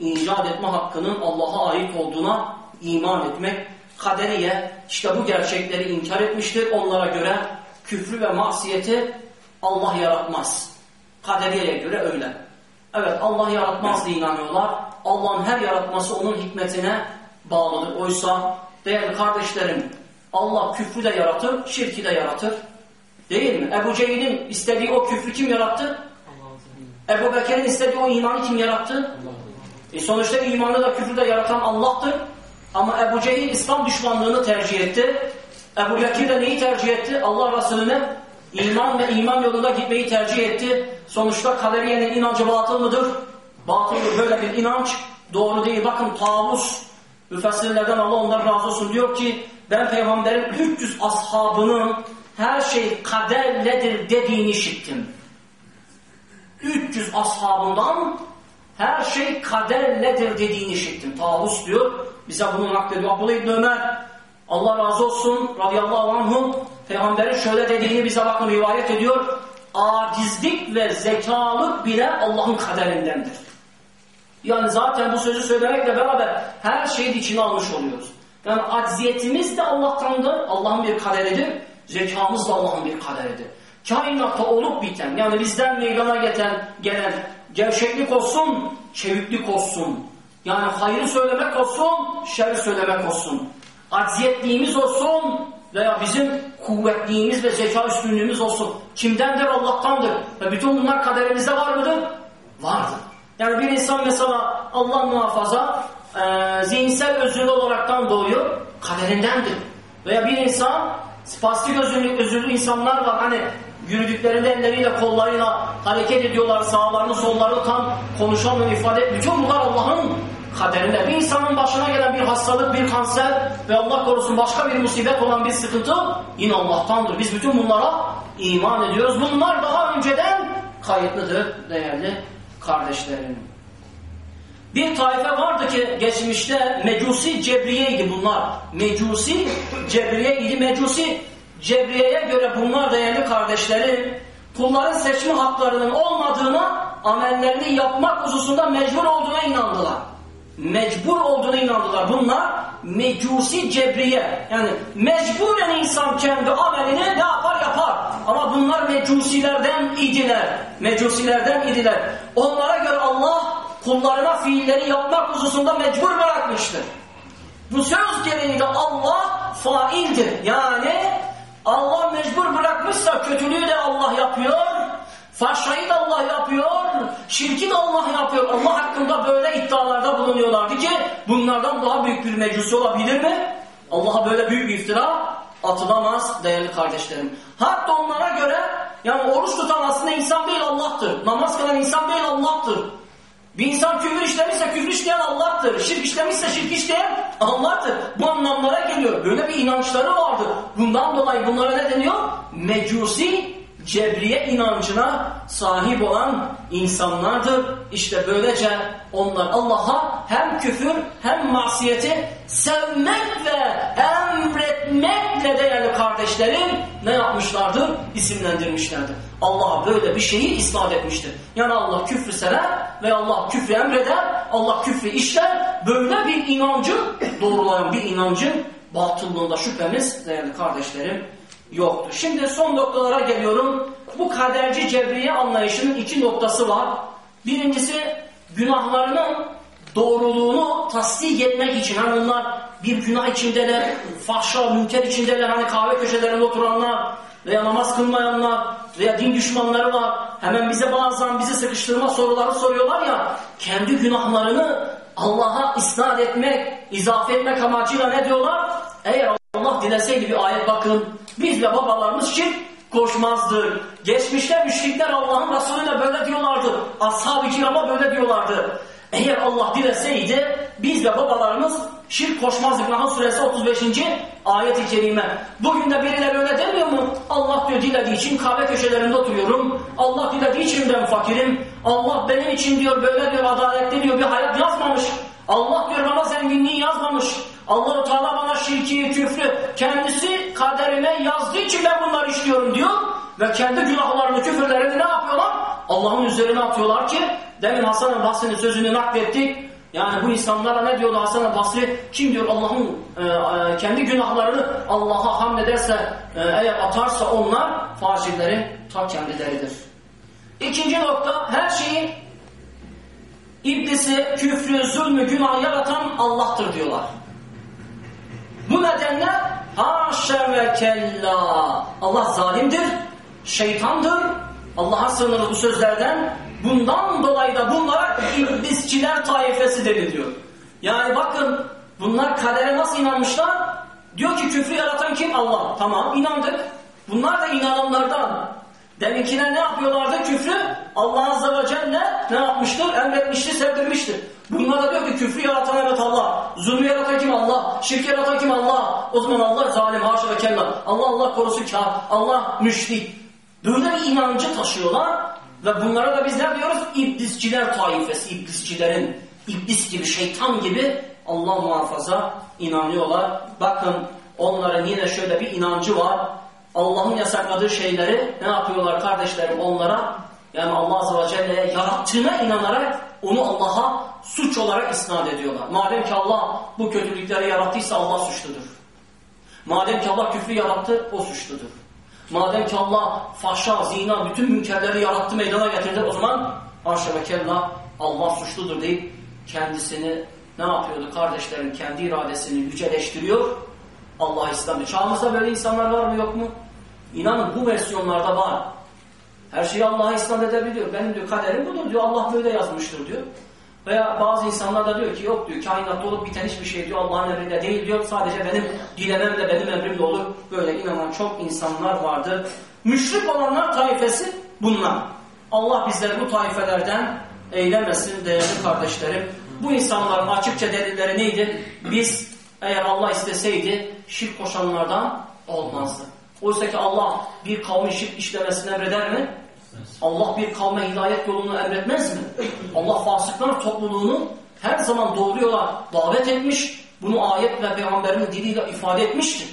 icat etme hakkının Allah'a ait olduğuna iman etmek. Kaderiye işte bu gerçekleri inkar etmiştir. Onlara göre küfrü ve masiyeti Allah yaratmaz. Kaderiyeye göre öyle. Evet Allah yaratmaz diye inanıyorlar. Allah'ın her yaratması onun hikmetine bağlıdır. Oysa değerli kardeşlerim Allah küfrü de yaratır, şirki de yaratır. Değil mi? Ebu Cehil'in istediği o küfrü kim yarattı? Ebu Bekir'in istediği o imanı kim yarattı? E sonuçta imanı da küfrü de yaratan Allah'tır. Ama Ebu Cehil İslam düşmanlığını tercih etti. Ebu Bekir de neyi tercih etti? Allah Resulüne iman ve iman yolunda gitmeyi tercih etti. Sonuçta kaderiyenin inancı batıl mıdır? batıldır. Böyle bir inanç doğru değil. Bakın Tavus müfessirlerden Allah ondan razı olsun diyor ki ben peygamberin 300 ashabının her şey kaderledir dediğini işittim. 300 ashabından her şey kaderledir dediğini işittim. Tavus diyor. Bize bunu naklediyor. Abdullah İbni Ömer Allah razı olsun radıyallahu anhum peygamberin şöyle dediğini bize bakın rivayet ediyor. Acizlik ve zekalık bile Allah'ın kaderindendir. Yani zaten bu sözü söylemekle beraber her şeyin içine almış oluyoruz. Yani acziyetimiz de Allah'tandır, Allah'ın bir kaderidir. Zekamız da Allah'ın bir kaderidir. Kainatta olup biten, yani bizden meydana gelen, gelen gevşeklik olsun, çeviklik olsun. Yani hayrı söylemek olsun, şerri söylemek olsun. Acziyetliğimiz olsun veya bizim kuvvetliğimiz ve zeka üstünlüğümüz olsun. Kimdendir? Allah'tandır. Ve bütün bunlar kaderimizde var mıdır? Vardır. Yani bir insan mesela Allah muhafaza e, zihinsel özürlü olaraktan doğuyor, kaderindendir. Veya bir insan spastik özürlü, özürlü insanlar var. Hani yürüdüklerinde elleriyle kollarıyla hareket ediyorlar, sağlarını sollarını tam konuşamıyor, ifade Bütün bunlar Allah'ın kaderinde. Bir insanın başına gelen bir hastalık, bir kanser ve Allah korusun başka bir musibet olan bir sıkıntı yine Allah'tandır. Biz bütün bunlara iman ediyoruz. Bunlar daha önceden kayıtlıdır değerli kardeşlerim. Bir taife vardı ki geçmişte Mecusi Cebriye'ydi bunlar. Mecusi Cebriye'ydi. Mecusi Cebriye'ye göre bunlar değerli kardeşlerim kulların seçme haklarının olmadığına amellerini yapmak hususunda mecbur olduğuna inandılar. Mecbur olduğuna inandılar. Bunlar mecusi cebriye. Yani mecburen insan kendi amelini ne yapar yapar. Ama bunlar mecusilerden idiler. Mecusilerden idiler. Onlara göre Allah kullarına fiilleri yapmak hususunda mecbur bırakmıştır. Bu söz gereği de Allah faildir. Yani Allah mecbur bırakmışsa kötülüğü de Allah yapıyor. Fahşayı da Allah yapıyor. Şirki de Allah yapıyor. Allah hakkında böyle iddialarda bulunuyorlardı ki bunlardan daha büyük bir mecusi olabilir mi? Allah'a böyle büyük bir iftira atılamaz değerli kardeşlerim. Hatta onlara göre yani oruç tutan aslında insan değil Allah'tır. Namaz kılan insan değil Allah'tır. Bir insan küfür işlemişse küfür işleyen Allah'tır. Şirk işlemişse şirk işleyen Allah'tır. Bu anlamlara geliyor. Böyle bir inançları vardı. Bundan dolayı bunlara ne deniyor? Mecusi cebriye inancına sahip olan insanlardır. İşte böylece onlar Allah'a hem küfür hem masiyeti sevmek ve emretmekle değerli kardeşlerim ne yapmışlardır? İsimlendirmişlerdir. Allah böyle bir şeyi isnat etmiştir. Yani Allah küfrü sever ve Allah küfrü emreder, Allah küfrü işler. Böyle bir inancı doğrulayan bir inancın batıllığında şüphemiz değerli kardeşlerim yoktur. Şimdi son noktalara geliyorum. Bu kaderci cebriye anlayışının iki noktası var. Birincisi günahlarının doğruluğunu tasdik etmek için. Hani onlar bir günah içindeler, fahşa, münker içindeler. Hani kahve köşelerinde oturanlar veya namaz kılmayanlar veya din düşmanları var. Hemen bize bazen bizi sıkıştırma soruları soruyorlar ya. Kendi günahlarını Allah'a isnat etmek, izafe etmek amacıyla ne diyorlar? Eğer Allah dileseydi bir ayet bakın. Biz ve babalarımız şirk koşmazdı. Geçmişte müşrikler Allah'ın Resulüne böyle diyorlardı. Ashab-ı kirama böyle diyorlardı. Eğer Allah dileseydi biz ve babalarımız şirk koşmazdık. Nahl suresi 35. ayet-i kerime. Bugün de birileri öyle demiyor mu? Allah diyor dilediği için kahve köşelerinde oturuyorum. Allah dilediği için ben fakirim. Allah benim için diyor böyle diyor adaletli diyor bir hayat yazmamış. Allah diyor bana zenginliği yazmamış. Allah-u Teala bana şirki, küfrü kendisi kaderime yazdığı için ben bunları işliyorum diyor. Ve kendi günahlarını, küfürlerini ne yapıyorlar? Allah'ın üzerine atıyorlar ki demin Hasan el Basri'nin sözünü naklettik. Yani bu insanlara ne diyordu Hasan el Basri? Kim diyor Allah'ın e, e, kendi günahlarını Allah'a hamlederse e, eğer atarsa onlar fasillerin ta kendileridir. İkinci nokta her şeyi İblisi, küfrü, zulmü, günah yaratan Allah'tır diyorlar. Bu nedenle haşa ve kella Allah zalimdir, şeytandır. Allah'a sığınırız bu sözlerden. Bundan dolayı da bunlara iblisçiler taifesi deniliyor. Yani bakın bunlar kadere nasıl inanmışlar? Diyor ki küfrü yaratan kim? Allah. Tamam inandık. Bunlar da inananlardan. Deminkiler ne yapıyorlardı? Küfrü Allah Azze ve Celle ne yapmıştır? Emretmiştir, sevdirmiştir. Bunlar da diyor ki küfrü yaratan evet Allah. Zulmü yaratan kim Allah? Şirk yaratan kim Allah? O zaman Allah zalim haşa ve kella. Allah Allah korusun kâr. Allah müşrik. Böyle bir inancı taşıyorlar. Ve bunlara da biz ne diyoruz? İblisçiler taifesi, iblisçilerin, iblis gibi, şeytan gibi Allah muhafaza inanıyorlar. Bakın onların yine şöyle bir inancı var. Allah'ın yasakladığı şeyleri ne yapıyorlar kardeşlerim onlara? Yani Allah Azze ve Celle'ye yarattığına inanarak onu Allah'a suç olarak isnat ediyorlar. Madem ki Allah bu kötülükleri yarattıysa Allah suçludur. Madem ki Allah küfrü yarattı o suçludur. Madem ki Allah fahşa, zina, bütün münkerleri yarattı meydana getirdi o zaman haşa ve kella Allah suçludur deyip kendisini ne yapıyordu kardeşlerim kendi iradesini yüceleştiriyor. Allah İslam'ı. Çağımızda böyle insanlar var mı yok mu? İnanın bu versiyonlarda var. Her şeyi Allah'a isnat edebiliyor. Benim diyor kaderim budur diyor. Allah böyle yazmıştır diyor. Veya bazı insanlar da diyor ki yok diyor kainatta olup biten hiçbir şey diyor Allah'ın emrinde değil diyor. Sadece benim dilememle benim emrimle olur. Böyle inanan çok insanlar vardır. Müşrik olanlar taifesi bunlar. Allah bizleri bu taifelerden eylemesin değerli kardeşlerim. Bu insanların açıkça delilleri neydi? Biz eğer Allah isteseydi şirk koşanlardan olmazdı. Oysa ki Allah bir kavmin şirk işlemesini emreder mi? Allah bir kavme hidayet yolunu emretmez mi? Allah fasıklar topluluğunu her zaman doğru yola davet etmiş. Bunu ayet ve peygamberin diliyle ifade etmiştir.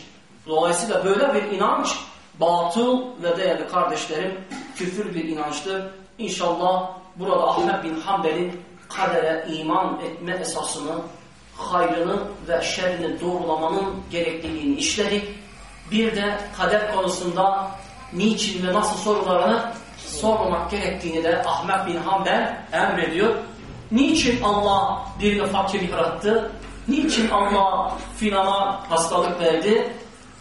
Dolayısıyla böyle bir inanç batıl ve değerli kardeşlerim küfür bir inançtır. İnşallah burada Ahmet bin Hanbel'in kadere iman etme esasını, hayrını ve şerrini doğrulamanın gerekliliğini işledik. Bir de kader konusunda niçin ve nasıl sorularını sormamak gerektiğini de Ahmet bin Hanbel emrediyor. Niçin Allah birini fakir yarattı? Niçin Allah filana hastalık verdi?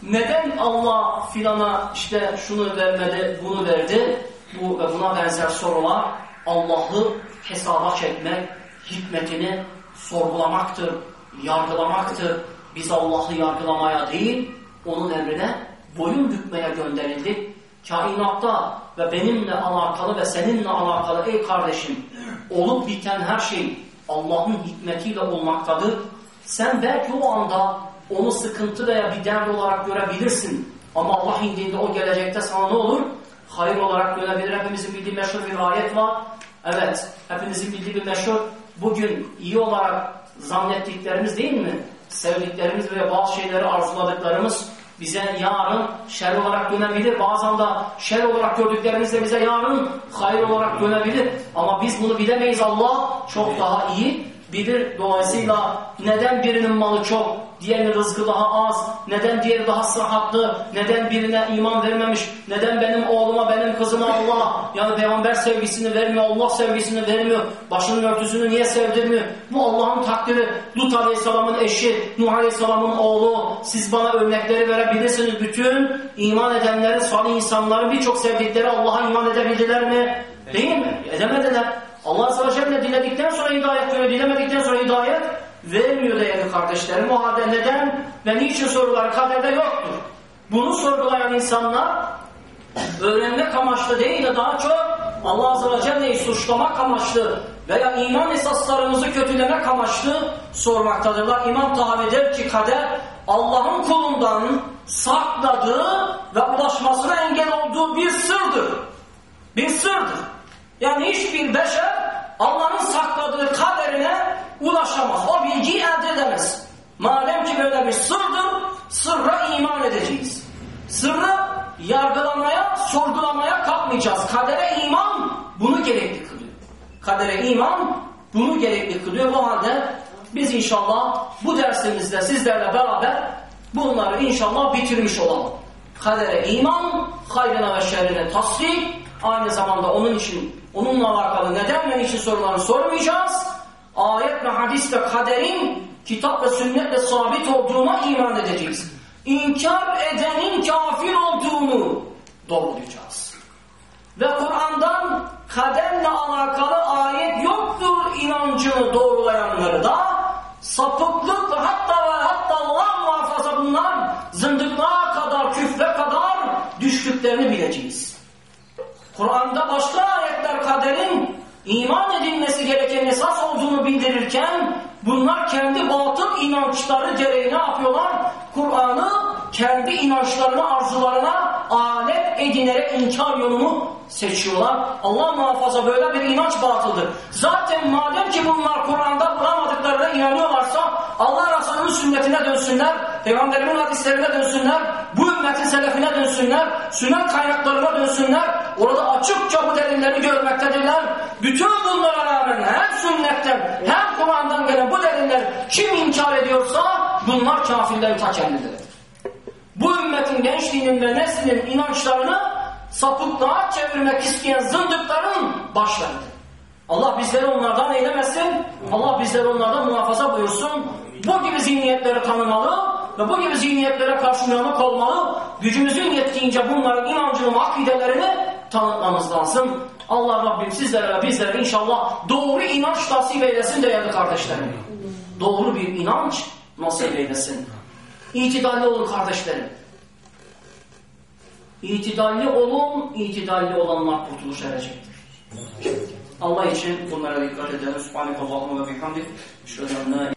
Neden Allah filana işte şunu vermedi, bunu verdi? Bu ve buna benzer sorular Allah'ı hesaba çekmek, hikmetini sorgulamaktır, yargılamaktır. Biz Allah'ı yargılamaya değil, onun emrine boyun bükmeye gönderildik. Kainatta ve benimle alakalı ve seninle alakalı ey kardeşim olup biten her şey Allah'ın hikmetiyle olmaktadır. Sen belki o anda onu sıkıntı veya bir dert olarak görebilirsin. Ama Allah indiğinde o gelecekte sana ne olur? Hayır olarak görebilir. Hepimizin bildiği meşhur bir ayet var. Evet, hepinizin bildiği bir meşhur. Bugün iyi olarak zannettiklerimiz değil mi? Sevdiklerimiz veya bazı şeyleri arzuladıklarımız bize yarın şer olarak dönebilir. Bazen de şer olarak gördüklerimiz de bize yarın hayır olarak dönebilir. Ama biz bunu bilemeyiz. Allah çok daha iyi bilir. Dolayısıyla neden birinin malı çok, diğerinin rızkı daha az, neden diğeri daha sıhhatlı, neden birine iman vermemiş, neden benim oğluma, benim kızıma Allah, yani peygamber sevgisini vermiyor, Allah sevgisini vermiyor, başının örtüsünü niye sevdirmiyor? Bu Allah'ın takdiri. Lut Aleyhisselam'ın eşi, Nuh Aleyhisselam'ın oğlu, siz bana örnekleri verebilirsiniz. Bütün iman edenlerin, salih insanların birçok sevdikleri Allah'a iman edebildiler mi? Değil mi? Edemediler. Allah Azze ve Celle diledikten sonra hidayet veriyor, dilemedikten sonra hidayet vermiyor değerli kardeşlerim. O halde neden ve niçin sorular kaderde yoktur. Bunu sorgulayan insanlar öğrenmek amaçlı değil de daha çok Allah Azze ve Celle'yi suçlamak amaçlı veya iman esaslarımızı kötülemek amaçlı sormaktadırlar. İmam Tahavi der ki kader Allah'ın kulundan sakladığı ve ulaşmasına engel olduğu bir sırdır. Bir sırdır. Yani hiçbir beşer Allah'ın sakladığı kaderine ulaşamaz. O bilgiyi elde edemez. Madem ki böyle bir sırdır, sırra iman edeceğiz. Sırrı yargılamaya, sorgulamaya kalkmayacağız. Kadere iman bunu gerekli kılıyor. Kadere iman bunu gerekli kılıyor. Bu halde biz inşallah bu dersimizde sizlerle beraber bunları inşallah bitirmiş olalım. Kadere iman, hayrına ve şerrine tasdik, aynı zamanda onun için onunla alakalı neden ve niçin sorularını sormayacağız. Ayet ve hadis ve kaderin kitap ve sünnetle sabit olduğuna iman edeceğiz. İnkar edenin kafir olduğunu doğrulayacağız. Ve Kur'an'dan kaderle alakalı ayet yoktur inancını doğrulayanları da sapıklık ve hatta ve hatta Allah muhafaza bunlar zındıklığa kadar, küfre kadar düştüklerini bileceğiz. Kur'an'da başka ayetler kaderin iman edilmesi gereken esas olduğunu bildirirken bunlar kendi batıl inançları gereği ne yapıyorlar? Kur'an'ı kendi inançlarına, arzularına alet edinerek inkar yolunu seçiyorlar. Allah muhafaza böyle bir inanç batıldır. Zaten madem ki bunlar Kur'an'da bulamadıklarına inanıyorlarsa Allah Resulü'nün sünnetine dönsünler, Peygamberimin hadislerine dönsünler, bu ümmetin selefine dönsünler, sünnet kaynaklarına dönsünler. Orada açıkça bu delilleri görmektedirler. Bütün bunlara rağmen hem sünnetten hem Kur'an'dan gelen bu deliller kim inkar ediyorsa bunlar kafirlerin ta kendileri. Bu ümmetin gençliğinin ve neslinin inançlarını sapıklığa çevirmek isteyen zındıkların başlarıdır. Allah bizleri onlardan eylemesin. Allah bizleri onlardan muhafaza buyursun. Bu gibi zihniyetleri tanımalı ve bu gibi zihniyetlere karşı uyanık olmalı. Gücümüzün yettiğince bunların inancını, akidelerini tanıtmamız lazım. Allah Rabbim sizlere ve bizlere inşallah doğru inanç nasip eylesin değerli kardeşlerim. Doğru bir inanç nasip eylesin. İtidalli olun kardeşlerim. İtidalli olun, itidalli olanlar kurtuluş erecektir. Allah için bunlara dikkat edelim. Subhaneke ve bihamdik. Şöyle